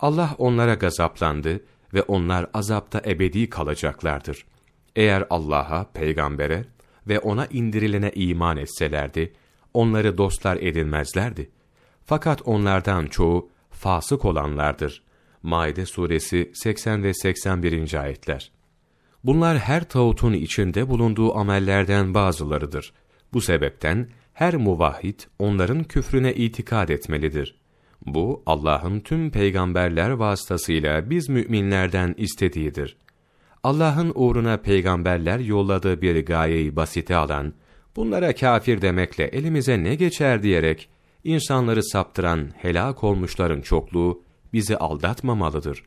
Allah onlara gazaplandı ve onlar azapta ebedi kalacaklardır. Eğer Allah'a, peygambere ve ona indirilene iman etselerdi, onları dostlar edinmezlerdi. Fakat onlardan çoğu fasık olanlardır. Maide suresi 80 ve 81. ayetler. Bunlar her tağutun içinde bulunduğu amellerden bazılarıdır. Bu sebepten her muvahhid onların küfrüne itikad etmelidir. Bu Allah'ın tüm peygamberler vasıtasıyla biz müminlerden istediğidir. Allah'ın uğruna peygamberler yolladığı bir gayeyi basite alan, bunlara kafir demekle elimize ne geçer diyerek insanları saptıran helak olmuşların çokluğu bizi aldatmamalıdır.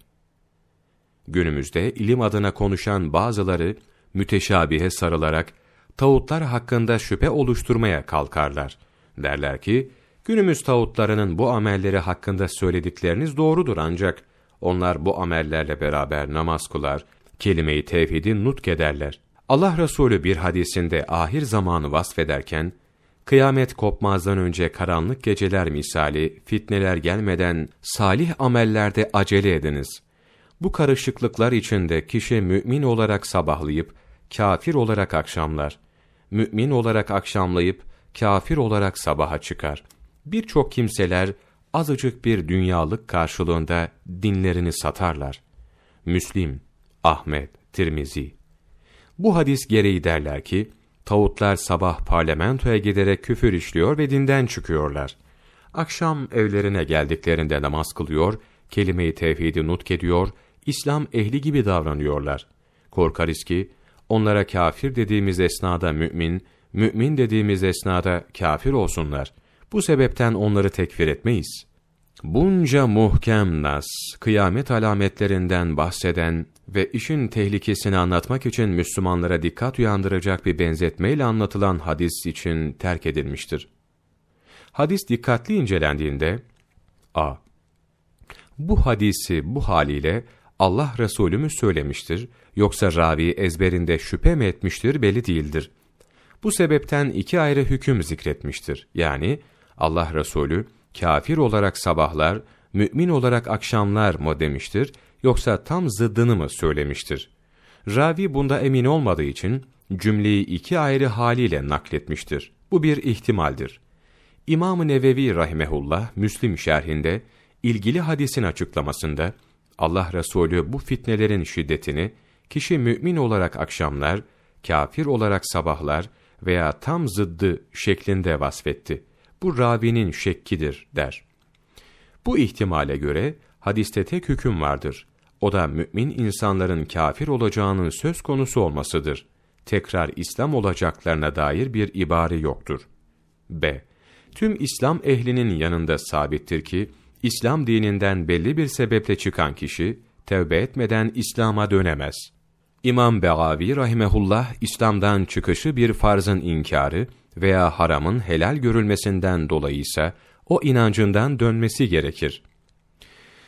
Günümüzde ilim adına konuşan bazıları müteşabihe sarılarak tağutlar hakkında şüphe oluşturmaya kalkarlar. Derler ki, günümüz tağutlarının bu amelleri hakkında söyledikleriniz doğrudur ancak onlar bu amellerle beraber namaz kılar, kelime-i tevhidi nutk ederler. Allah Resulü bir hadisinde ahir zamanı vasfederken, kıyamet kopmazdan önce karanlık geceler misali fitneler gelmeden salih amellerde acele ediniz. Bu karışıklıklar içinde kişi mümin olarak sabahlayıp, kafir olarak akşamlar. Mümin olarak akşamlayıp, kafir olarak sabaha çıkar. Birçok kimseler azıcık bir dünyalık karşılığında dinlerini satarlar. Müslim, Ahmet, Tirmizi. Bu hadis gereği derler ki, tağutlar sabah parlamentoya giderek küfür işliyor ve dinden çıkıyorlar. Akşam evlerine geldiklerinde namaz kılıyor, kelime-i tevhidi nutk ediyor, İslam ehli gibi davranıyorlar. Korkarız ki, onlara kafir dediğimiz esnada mümin, mümin dediğimiz esnada kafir olsunlar. Bu sebepten onları tekfir etmeyiz. Bunca muhkem nas, kıyamet alametlerinden bahseden ve işin tehlikesini anlatmak için Müslümanlara dikkat uyandıracak bir benzetmeyle anlatılan hadis için terk edilmiştir. Hadis dikkatli incelendiğinde, a. Bu hadisi bu haliyle Allah Resulü mü söylemiştir, yoksa ravi ezberinde şüphe mi etmiştir belli değildir. Bu sebepten iki ayrı hüküm zikretmiştir. Yani Allah Resulü kafir olarak sabahlar, mümin olarak akşamlar mı demiştir, yoksa tam zıddını mı söylemiştir? Ravi bunda emin olmadığı için cümleyi iki ayrı haliyle nakletmiştir. Bu bir ihtimaldir. İmam-ı Nevevi rahimehullah Müslim şerhinde ilgili hadisin açıklamasında Allah Resulü bu fitnelerin şiddetini kişi mümin olarak akşamlar, kafir olarak sabahlar veya tam zıddı şeklinde vasfetti. Bu ravinin şekkidir der. Bu ihtimale göre hadiste tek hüküm vardır. O da mümin insanların kafir olacağının söz konusu olmasıdır. Tekrar İslam olacaklarına dair bir ibare yoktur. B. Tüm İslam ehlinin yanında sabittir ki, İslam dininden belli bir sebeple çıkan kişi, tevbe etmeden İslam'a dönemez. İmam Begavi rahimehullah, İslam'dan çıkışı bir farzın inkarı veya haramın helal görülmesinden dolayı ise, o inancından dönmesi gerekir.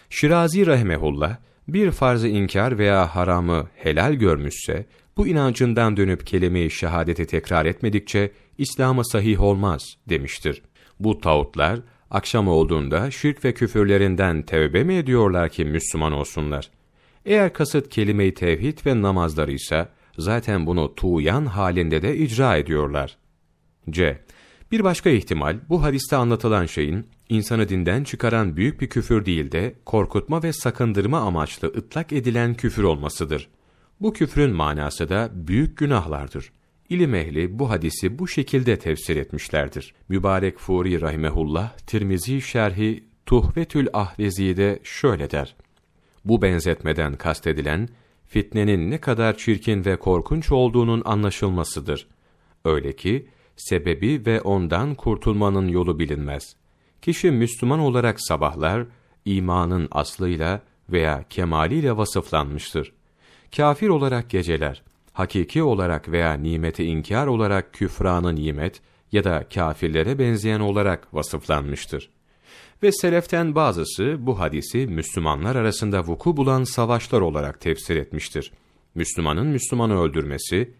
Şirazi rahimehullah, bir farzı inkar veya haramı helal görmüşse, bu inancından dönüp kelime-i şehadeti tekrar etmedikçe, İslam'a sahih olmaz demiştir. Bu tağutlar, akşam olduğunda şirk ve küfürlerinden tevbe mi ediyorlar ki Müslüman olsunlar? Eğer kasıt kelime-i tevhid ve namazları ise, zaten bunu tuğyan halinde de icra ediyorlar. C. Bir başka ihtimal, bu hadiste anlatılan şeyin, insanı dinden çıkaran büyük bir küfür değil de, korkutma ve sakındırma amaçlı ıtlak edilen küfür olmasıdır. Bu küfrün manası da büyük günahlardır. İlim ehli bu hadisi bu şekilde tefsir etmişlerdir. Mübarek Furi Rahimehullah, Tirmizi Şerhi Tuhvetül Ahvezi'de şöyle der. Bu benzetmeden kastedilen, fitnenin ne kadar çirkin ve korkunç olduğunun anlaşılmasıdır. Öyle ki, sebebi ve ondan kurtulmanın yolu bilinmez. Kişi Müslüman olarak sabahlar, imanın aslıyla veya kemaliyle vasıflanmıştır. Kafir olarak geceler, hakiki olarak veya nimeti inkar olarak küfranı nimet ya da kafirlere benzeyen olarak vasıflanmıştır. Ve seleften bazısı bu hadisi Müslümanlar arasında vuku bulan savaşlar olarak tefsir etmiştir. Müslümanın Müslümanı öldürmesi,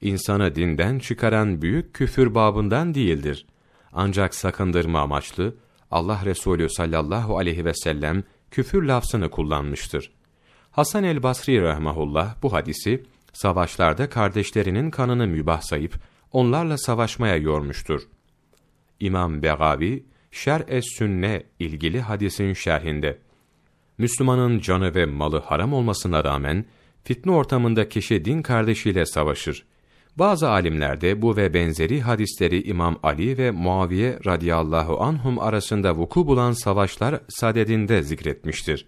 insanı dinden çıkaran büyük küfür babından değildir. Ancak sakındırma amaçlı, Allah Resulü sallallahu aleyhi ve sellem küfür lafzını kullanmıştır. Hasan el Basri rahmahullah bu hadisi, savaşlarda kardeşlerinin kanını mübah sayıp, onlarla savaşmaya yormuştur. İmam Begavi, Şer-es-Sünne ilgili hadisin şerhinde, Müslümanın canı ve malı haram olmasına rağmen, fitne ortamında kişi din kardeşiyle savaşır. Bazı alimlerde bu ve benzeri hadisleri İmam Ali ve Muaviye radıyallahu anhum arasında vuku bulan savaşlar sadedinde zikretmiştir.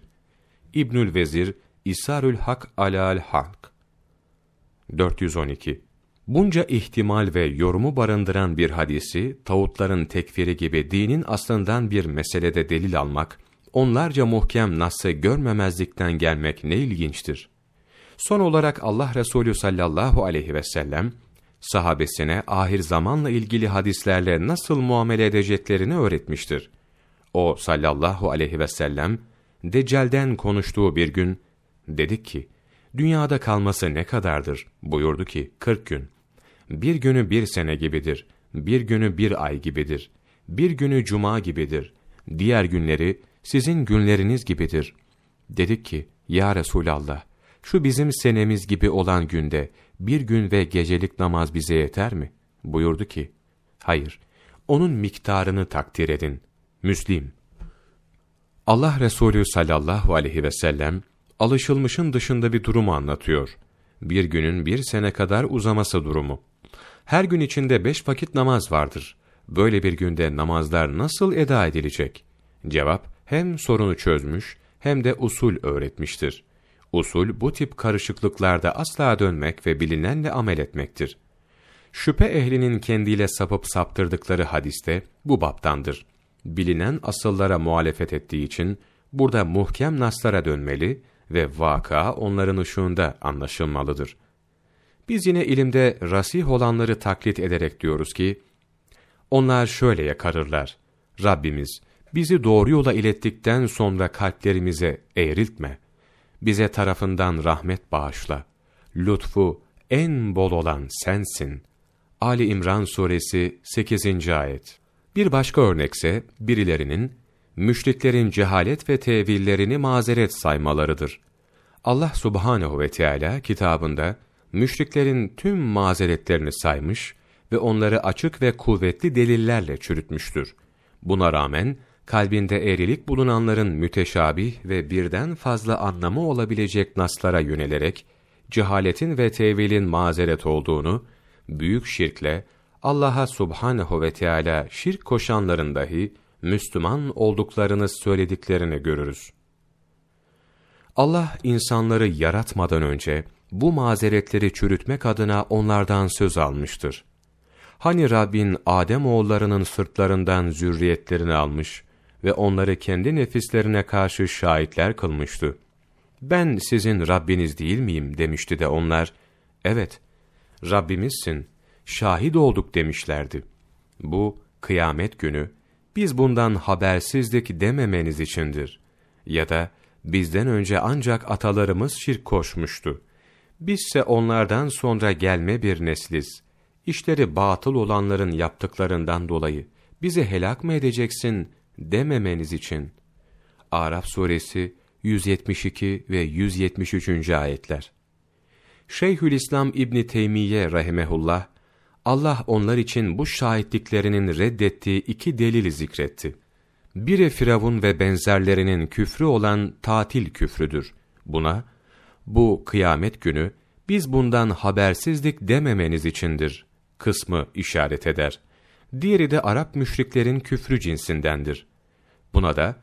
İbnül Vezir, İsarül Hak alal Hak 412 Bunca ihtimal ve yorumu barındıran bir hadisi, tağutların tekfiri gibi dinin aslından bir meselede delil almak, onlarca muhkem nas'ı görmemezlikten gelmek ne ilginçtir. Son olarak Allah Resulü sallallahu aleyhi ve sellem, sahabesine ahir zamanla ilgili hadislerle nasıl muamele edeceklerini öğretmiştir. O sallallahu aleyhi ve sellem, Deccal'den konuştuğu bir gün, dedik ki, dünyada kalması ne kadardır? Buyurdu ki, kırk gün. Bir günü bir sene gibidir, bir günü bir ay gibidir, bir günü cuma gibidir, diğer günleri sizin günleriniz gibidir. Dedik ki, ya Resulallah, şu bizim senemiz gibi olan günde bir gün ve gecelik namaz bize yeter mi? Buyurdu ki, hayır, onun miktarını takdir edin. Müslim. Allah Resulü sallallahu aleyhi ve sellem, alışılmışın dışında bir durumu anlatıyor. Bir günün bir sene kadar uzaması durumu. Her gün içinde beş vakit namaz vardır. Böyle bir günde namazlar nasıl eda edilecek? Cevap, hem sorunu çözmüş, hem de usul öğretmiştir. Usul bu tip karışıklıklarda asla dönmek ve bilinenle amel etmektir. Şüphe ehlinin kendiyle sapıp saptırdıkları hadiste bu baptandır. Bilinen asıllara muhalefet ettiği için burada muhkem naslara dönmeli ve vaka onların ışığında anlaşılmalıdır. Biz yine ilimde rasih olanları taklit ederek diyoruz ki, onlar şöyle yakarırlar. Rabbimiz, Bizi doğru yola ilettikten sonra kalplerimize eğriltme. Bize tarafından rahmet bağışla. Lütfu en bol olan sensin. Ali İmran suresi 8. ayet. Bir başka örnekse birilerinin müşriklerin cehalet ve tevillerini mazeret saymalarıdır. Allah subhanehu ve Teala kitabında müşriklerin tüm mazeretlerini saymış ve onları açık ve kuvvetli delillerle çürütmüştür. Buna rağmen kalbinde eğrilik bulunanların müteşabih ve birden fazla anlamı olabilecek naslara yönelerek cehaletin ve tevilin mazeret olduğunu, büyük şirkle Allah'a subhanehu ve Teala şirk koşanların dahi Müslüman olduklarını söylediklerini görürüz. Allah insanları yaratmadan önce bu mazeretleri çürütmek adına onlardan söz almıştır. Hani Rabbin Adem oğullarının sırtlarından zürriyetlerini almış ve onları kendi nefislerine karşı şahitler kılmıştı. Ben sizin Rabbiniz değil miyim demişti de onlar, evet, Rabbimizsin, şahit olduk demişlerdi. Bu, kıyamet günü, biz bundan habersizlik dememeniz içindir. Ya da, bizden önce ancak atalarımız şirk koşmuştu. Bizse onlardan sonra gelme bir nesliz. İşleri batıl olanların yaptıklarından dolayı, bizi helak mı edeceksin dememeniz için. Araf suresi 172 ve 173. ayetler. Şeyhülislam İbni Teymiye rahimehullah, Allah onlar için bu şahitliklerinin reddettiği iki delili zikretti. Biri Firavun ve benzerlerinin küfrü olan tatil küfrüdür. Buna, bu kıyamet günü, biz bundan habersizlik dememeniz içindir, kısmı işaret eder. Diğeri de Arap müşriklerin küfrü cinsindendir. Buna da,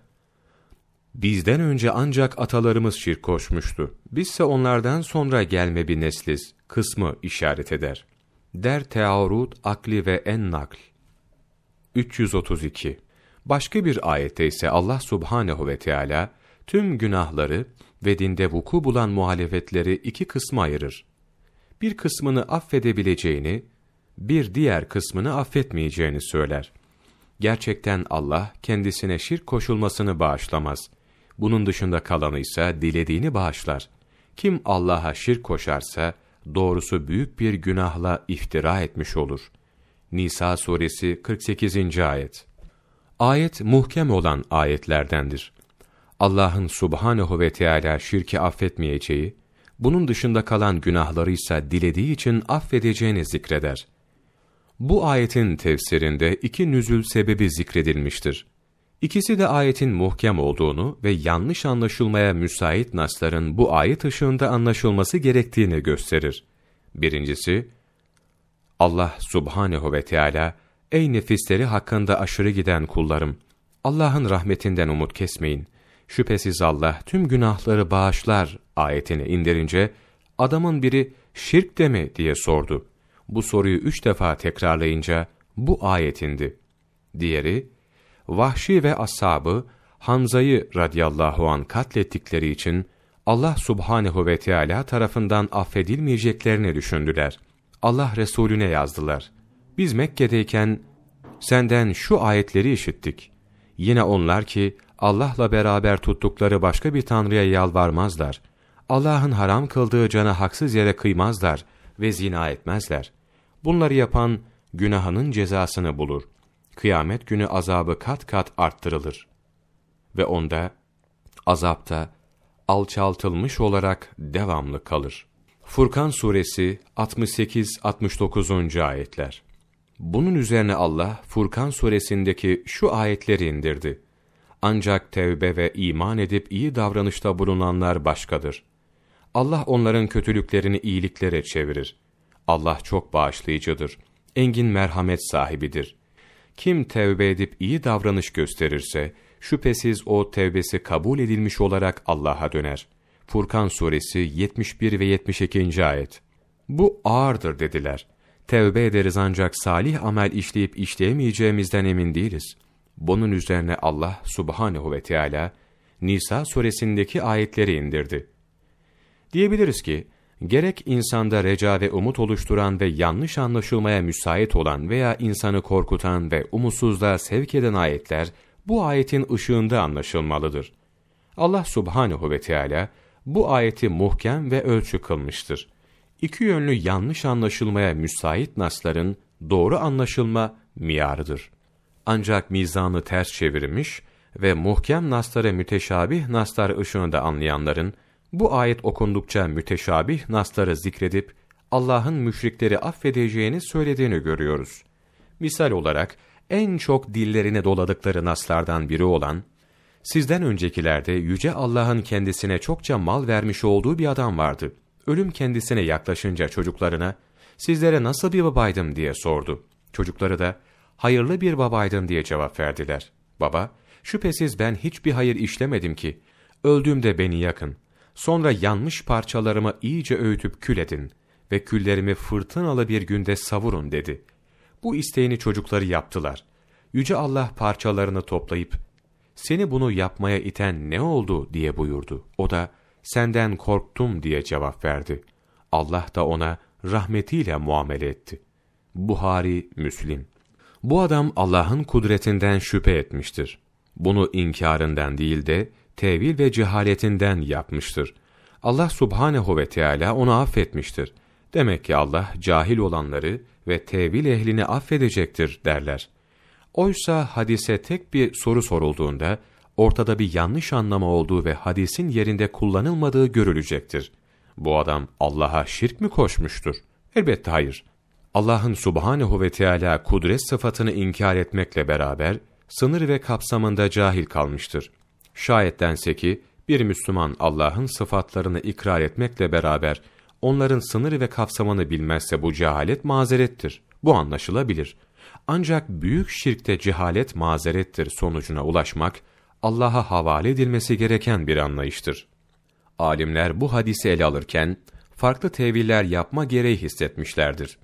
bizden önce ancak atalarımız şirk koşmuştu, bizse onlardan sonra gelme bir nesliz, kısmı işaret eder. Der Tearud Akli ve En Nakl 332 Başka bir ayette ise Allah subhanehu ve Teala tüm günahları ve dinde vuku bulan muhalefetleri iki kısma ayırır. Bir kısmını affedebileceğini, bir diğer kısmını affetmeyeceğini söyler. Gerçekten Allah kendisine şirk koşulmasını bağışlamaz. Bunun dışında kalanı ise dilediğini bağışlar. Kim Allah'a şirk koşarsa, doğrusu büyük bir günahla iftira etmiş olur. Nisa suresi 48. ayet Ayet muhkem olan ayetlerdendir. Allah'ın subhanehu ve Teala şirki affetmeyeceği, bunun dışında kalan günahları ise dilediği için affedeceğini zikreder. Bu ayetin tefsirinde iki nüzül sebebi zikredilmiştir. İkisi de ayetin muhkem olduğunu ve yanlış anlaşılmaya müsait nasların bu ayet ışığında anlaşılması gerektiğini gösterir. Birincisi, Allah subhanehu ve Teala Ey nefisleri hakkında aşırı giden kullarım! Allah'ın rahmetinden umut kesmeyin. Şüphesiz Allah tüm günahları bağışlar ayetini indirince, adamın biri şirk de mi diye sordu. Bu soruyu üç defa tekrarlayınca, bu ayetindi. Diğeri, Vahşi ve ashabı, Hamza'yı radıyallahu an katlettikleri için, Allah subhanehu ve Teala tarafından affedilmeyeceklerini düşündüler. Allah Resulüne yazdılar. Biz Mekke'deyken senden şu ayetleri işittik. Yine onlar ki Allah'la beraber tuttukları başka bir tanrıya yalvarmazlar. Allah'ın haram kıldığı cana haksız yere kıymazlar ve zina etmezler. Bunları yapan günahının cezasını bulur. Kıyamet günü azabı kat kat arttırılır. Ve onda, azapta, alçaltılmış olarak devamlı kalır. Furkan suresi 68-69. ayetler bunun üzerine Allah Furkan suresindeki şu ayetleri indirdi. Ancak tevbe ve iman edip iyi davranışta bulunanlar başkadır. Allah onların kötülüklerini iyiliklere çevirir. Allah çok bağışlayıcıdır. Engin merhamet sahibidir. Kim tevbe edip iyi davranış gösterirse, şüphesiz o tevbesi kabul edilmiş olarak Allah'a döner. Furkan suresi 71 ve 72. ayet. Bu ağırdır dediler. Tevbe ederiz ancak salih amel işleyip işleyemeyeceğimizden emin değiliz. Bunun üzerine Allah subhanehu ve Teala Nisa suresindeki ayetleri indirdi. Diyebiliriz ki, gerek insanda reca ve umut oluşturan ve yanlış anlaşılmaya müsait olan veya insanı korkutan ve umutsuzluğa sevk eden ayetler bu ayetin ışığında anlaşılmalıdır. Allah subhanehu ve Teala bu ayeti muhkem ve ölçü kılmıştır. İki yönlü yanlış anlaşılmaya müsait nasların doğru anlaşılma miyarıdır. Ancak mizanı ters çevirmiş ve muhkem nasları müteşabih naslar ışığında anlayanların, bu ayet okundukça müteşabih nasları zikredip, Allah'ın müşrikleri affedeceğini söylediğini görüyoruz. Misal olarak, en çok dillerine doladıkları naslardan biri olan, sizden öncekilerde Yüce Allah'ın kendisine çokça mal vermiş olduğu bir adam vardı. Ölüm kendisine yaklaşınca çocuklarına, sizlere nasıl bir babaydım diye sordu. Çocukları da, hayırlı bir babaydım diye cevap verdiler. Baba, şüphesiz ben hiçbir hayır işlemedim ki, öldüğümde beni yakın. Sonra yanmış parçalarımı iyice öğütüp kül edin ve küllerimi fırtınalı bir günde savurun dedi. Bu isteğini çocukları yaptılar. Yüce Allah parçalarını toplayıp, seni bunu yapmaya iten ne oldu diye buyurdu. O da, senden korktum diye cevap verdi. Allah da ona rahmetiyle muamele etti. Buhari, Müslim Bu adam Allah'ın kudretinden şüphe etmiştir. Bunu inkarından değil de tevil ve cehaletinden yapmıştır. Allah subhanehu ve Teala onu affetmiştir. Demek ki Allah cahil olanları ve tevil ehlini affedecektir derler. Oysa hadise tek bir soru sorulduğunda, ortada bir yanlış anlama olduğu ve hadisin yerinde kullanılmadığı görülecektir. Bu adam Allah'a şirk mi koşmuştur? Elbette hayır. Allah'ın subhanehu ve Teala kudret sıfatını inkar etmekle beraber, sınır ve kapsamında cahil kalmıştır. Şayet dense ki, bir Müslüman Allah'ın sıfatlarını ikrar etmekle beraber, onların sınır ve kapsamını bilmezse bu cehalet mazerettir. Bu anlaşılabilir. Ancak büyük şirkte cehalet mazerettir sonucuna ulaşmak, Allah'a havale edilmesi gereken bir anlayıştır. Alimler bu hadisi ele alırken, farklı teviller yapma gereği hissetmişlerdir.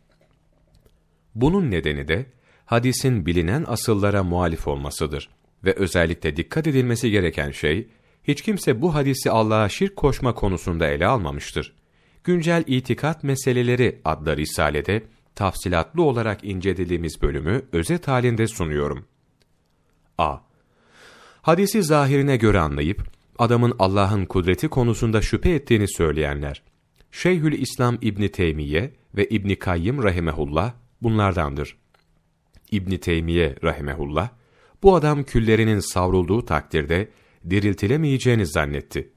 Bunun nedeni de, hadisin bilinen asıllara muhalif olmasıdır. Ve özellikle dikkat edilmesi gereken şey, hiç kimse bu hadisi Allah'a şirk koşma konusunda ele almamıştır. Güncel itikat meseleleri adlı risalede, tafsilatlı olarak incelediğimiz bölümü özet halinde sunuyorum. A. Hadisi zahirine göre anlayıp, adamın Allah'ın kudreti konusunda şüphe ettiğini söyleyenler. Şeyhül İslam İbni Teymiye ve İbni Kayyım rahimehullah bunlardandır. İbni Teymiye rahimehullah, bu adam küllerinin savrulduğu takdirde diriltilemeyeceğini zannetti.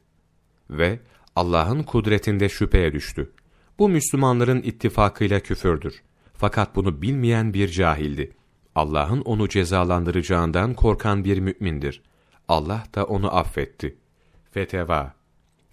Ve Allah'ın kudretinde şüpheye düştü. Bu Müslümanların ittifakıyla küfürdür. Fakat bunu bilmeyen bir cahildi. Allah'ın onu cezalandıracağından korkan bir mümindir. Allah da onu affetti. Feteva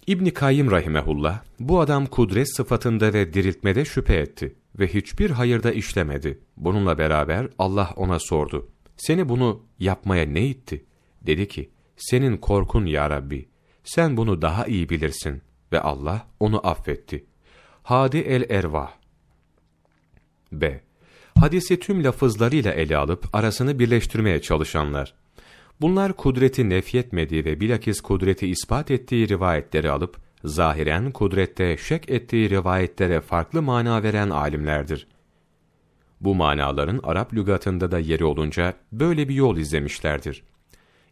İbn Kayyim rahimehullah bu adam kudret sıfatında ve diriltmede şüphe etti ve hiçbir hayırda işlemedi. Bununla beraber Allah ona sordu. Seni bunu yapmaya ne itti? Dedi ki, senin korkun ya Rabbi. Sen bunu daha iyi bilirsin. Ve Allah onu affetti. Hadi el-Ervah B. Hadisi tüm lafızlarıyla ele alıp arasını birleştirmeye çalışanlar. Bunlar kudreti nefyetmediği ve bilakis kudreti ispat ettiği rivayetleri alıp, zahiren kudrette şek ettiği rivayetlere farklı mana veren alimlerdir. Bu manaların Arap lügatında da yeri olunca böyle bir yol izlemişlerdir.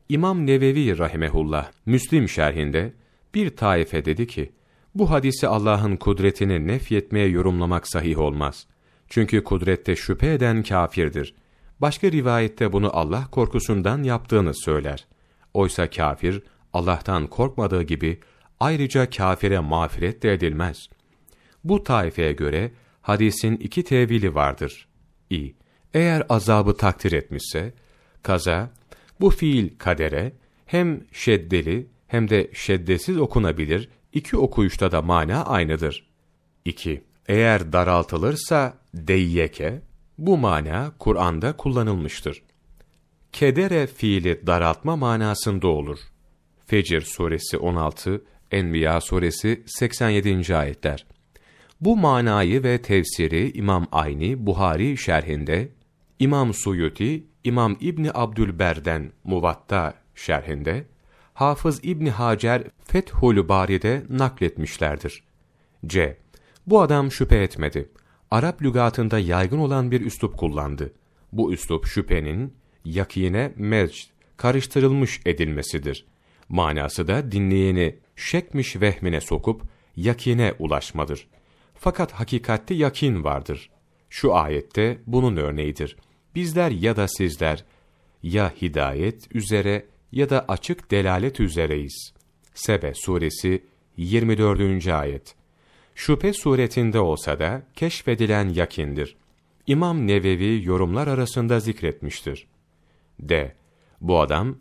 İmam Nevevi rahimehullah Müslim şerhinde bir taife dedi ki, bu hadisi Allah'ın kudretini nefyetmeye yorumlamak sahih olmaz. Çünkü kudrette şüphe eden kafirdir. Başka rivayette bunu Allah korkusundan yaptığını söyler. Oysa kafir, Allah'tan korkmadığı gibi ayrıca kafire mağfiret de edilmez. Bu taifeye göre hadisin iki tevili vardır. İ. Eğer azabı takdir etmişse, kaza, bu fiil kadere hem şeddeli hem de şeddesiz okunabilir, iki okuyuşta da mana aynıdır. 2. Eğer daraltılırsa deyyeke, bu mana Kur'an'da kullanılmıştır. Kedere fiili daraltma manasında olur. Fecir suresi 16, Enbiya suresi 87. ayetler. Bu manayı ve tefsiri İmam Ayni Buhari şerhinde, İmam Suyuti, İmam İbni Abdülber'den Muvatta şerhinde, Hafız İbni Hacer Fethul Bari'de nakletmişlerdir. C. Bu adam şüphe etmedi. Arap lügatında yaygın olan bir üslup kullandı. Bu üslup şüphenin, yakine mecd, karıştırılmış edilmesidir. Manası da dinleyeni şekmiş vehmine sokup yakine ulaşmadır. Fakat hakikatte yakin vardır. Şu ayette bunun örneğidir. Bizler ya da sizler ya hidayet üzere ya da açık delalet üzereyiz. Sebe suresi 24. ayet. Şüphe suretinde olsa da keşfedilen yakindir. İmam Nevevi yorumlar arasında zikretmiştir. D. Bu adam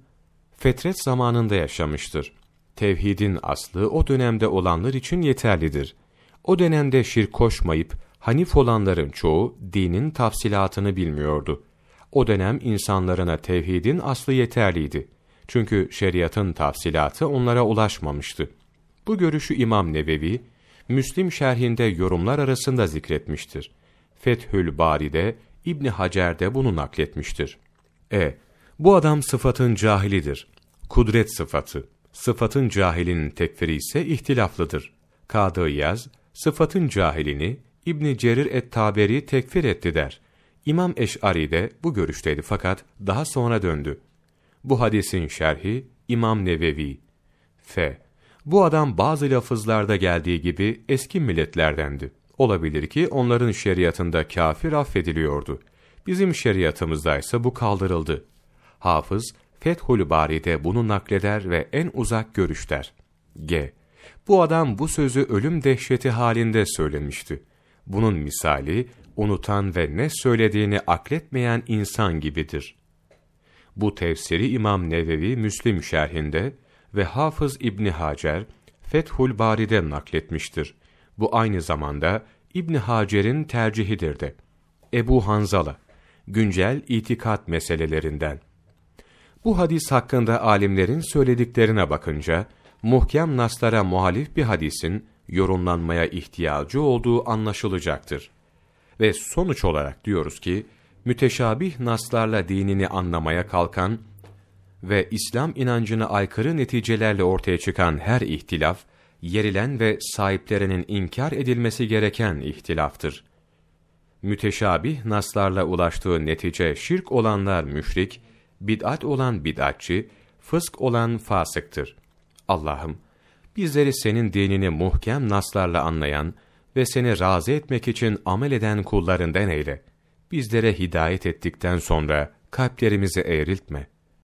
fetret zamanında yaşamıştır. Tevhidin aslı o dönemde olanlar için yeterlidir. O dönemde şirk koşmayıp Hanif olanların çoğu dinin tafsilatını bilmiyordu. O dönem insanlarına tevhidin aslı yeterliydi. Çünkü şeriatın tafsilatı onlara ulaşmamıştı. Bu görüşü İmam Nevevi, Müslim şerhinde yorumlar arasında zikretmiştir. Fethül Bari'de, İbn Hacer de bunu nakletmiştir. E. Bu adam sıfatın cahilidir. Kudret sıfatı. Sıfatın cahilinin tekfiri ise ihtilaflıdır. Kadı Yaz, sıfatın cahilini İbn Cerir et-Taberi tekfir etti der. İmam Eş'ari de bu görüşteydi fakat daha sonra döndü. Bu hadisin şerhi İmam Nevevi. F. Bu adam bazı lafızlarda geldiği gibi eski milletlerdendi. Olabilir ki onların şeriatında kafir affediliyordu. Bizim şeriatımızda ise bu kaldırıldı. Hafız, Fethul Bari'de bunu nakleder ve en uzak görüşler. G. Bu adam bu sözü ölüm dehşeti halinde söylemişti. Bunun misali, unutan ve ne söylediğini akletmeyen insan gibidir. Bu tefsiri İmam Nevevi Müslim şerhinde ve Hafız İbni Hacer Fethul Bari'de nakletmiştir. Bu aynı zamanda İbni Hacer'in tercihidir de. Ebu Hanzala, güncel itikat meselelerinden. Bu hadis hakkında alimlerin söylediklerine bakınca, muhkem naslara muhalif bir hadisin yorumlanmaya ihtiyacı olduğu anlaşılacaktır. Ve sonuç olarak diyoruz ki, müteşabih naslarla dinini anlamaya kalkan ve İslam inancına aykırı neticelerle ortaya çıkan her ihtilaf, yerilen ve sahiplerinin inkar edilmesi gereken ihtilaftır. Müteşabih naslarla ulaştığı netice şirk olanlar müşrik, bid'at olan bid'atçı, fısk olan fasıktır. Allah'ım, bizleri senin dinini muhkem naslarla anlayan ve seni razı etmek için amel eden kullarından eyle. Bizlere hidayet ettikten sonra kalplerimizi eğriltme.''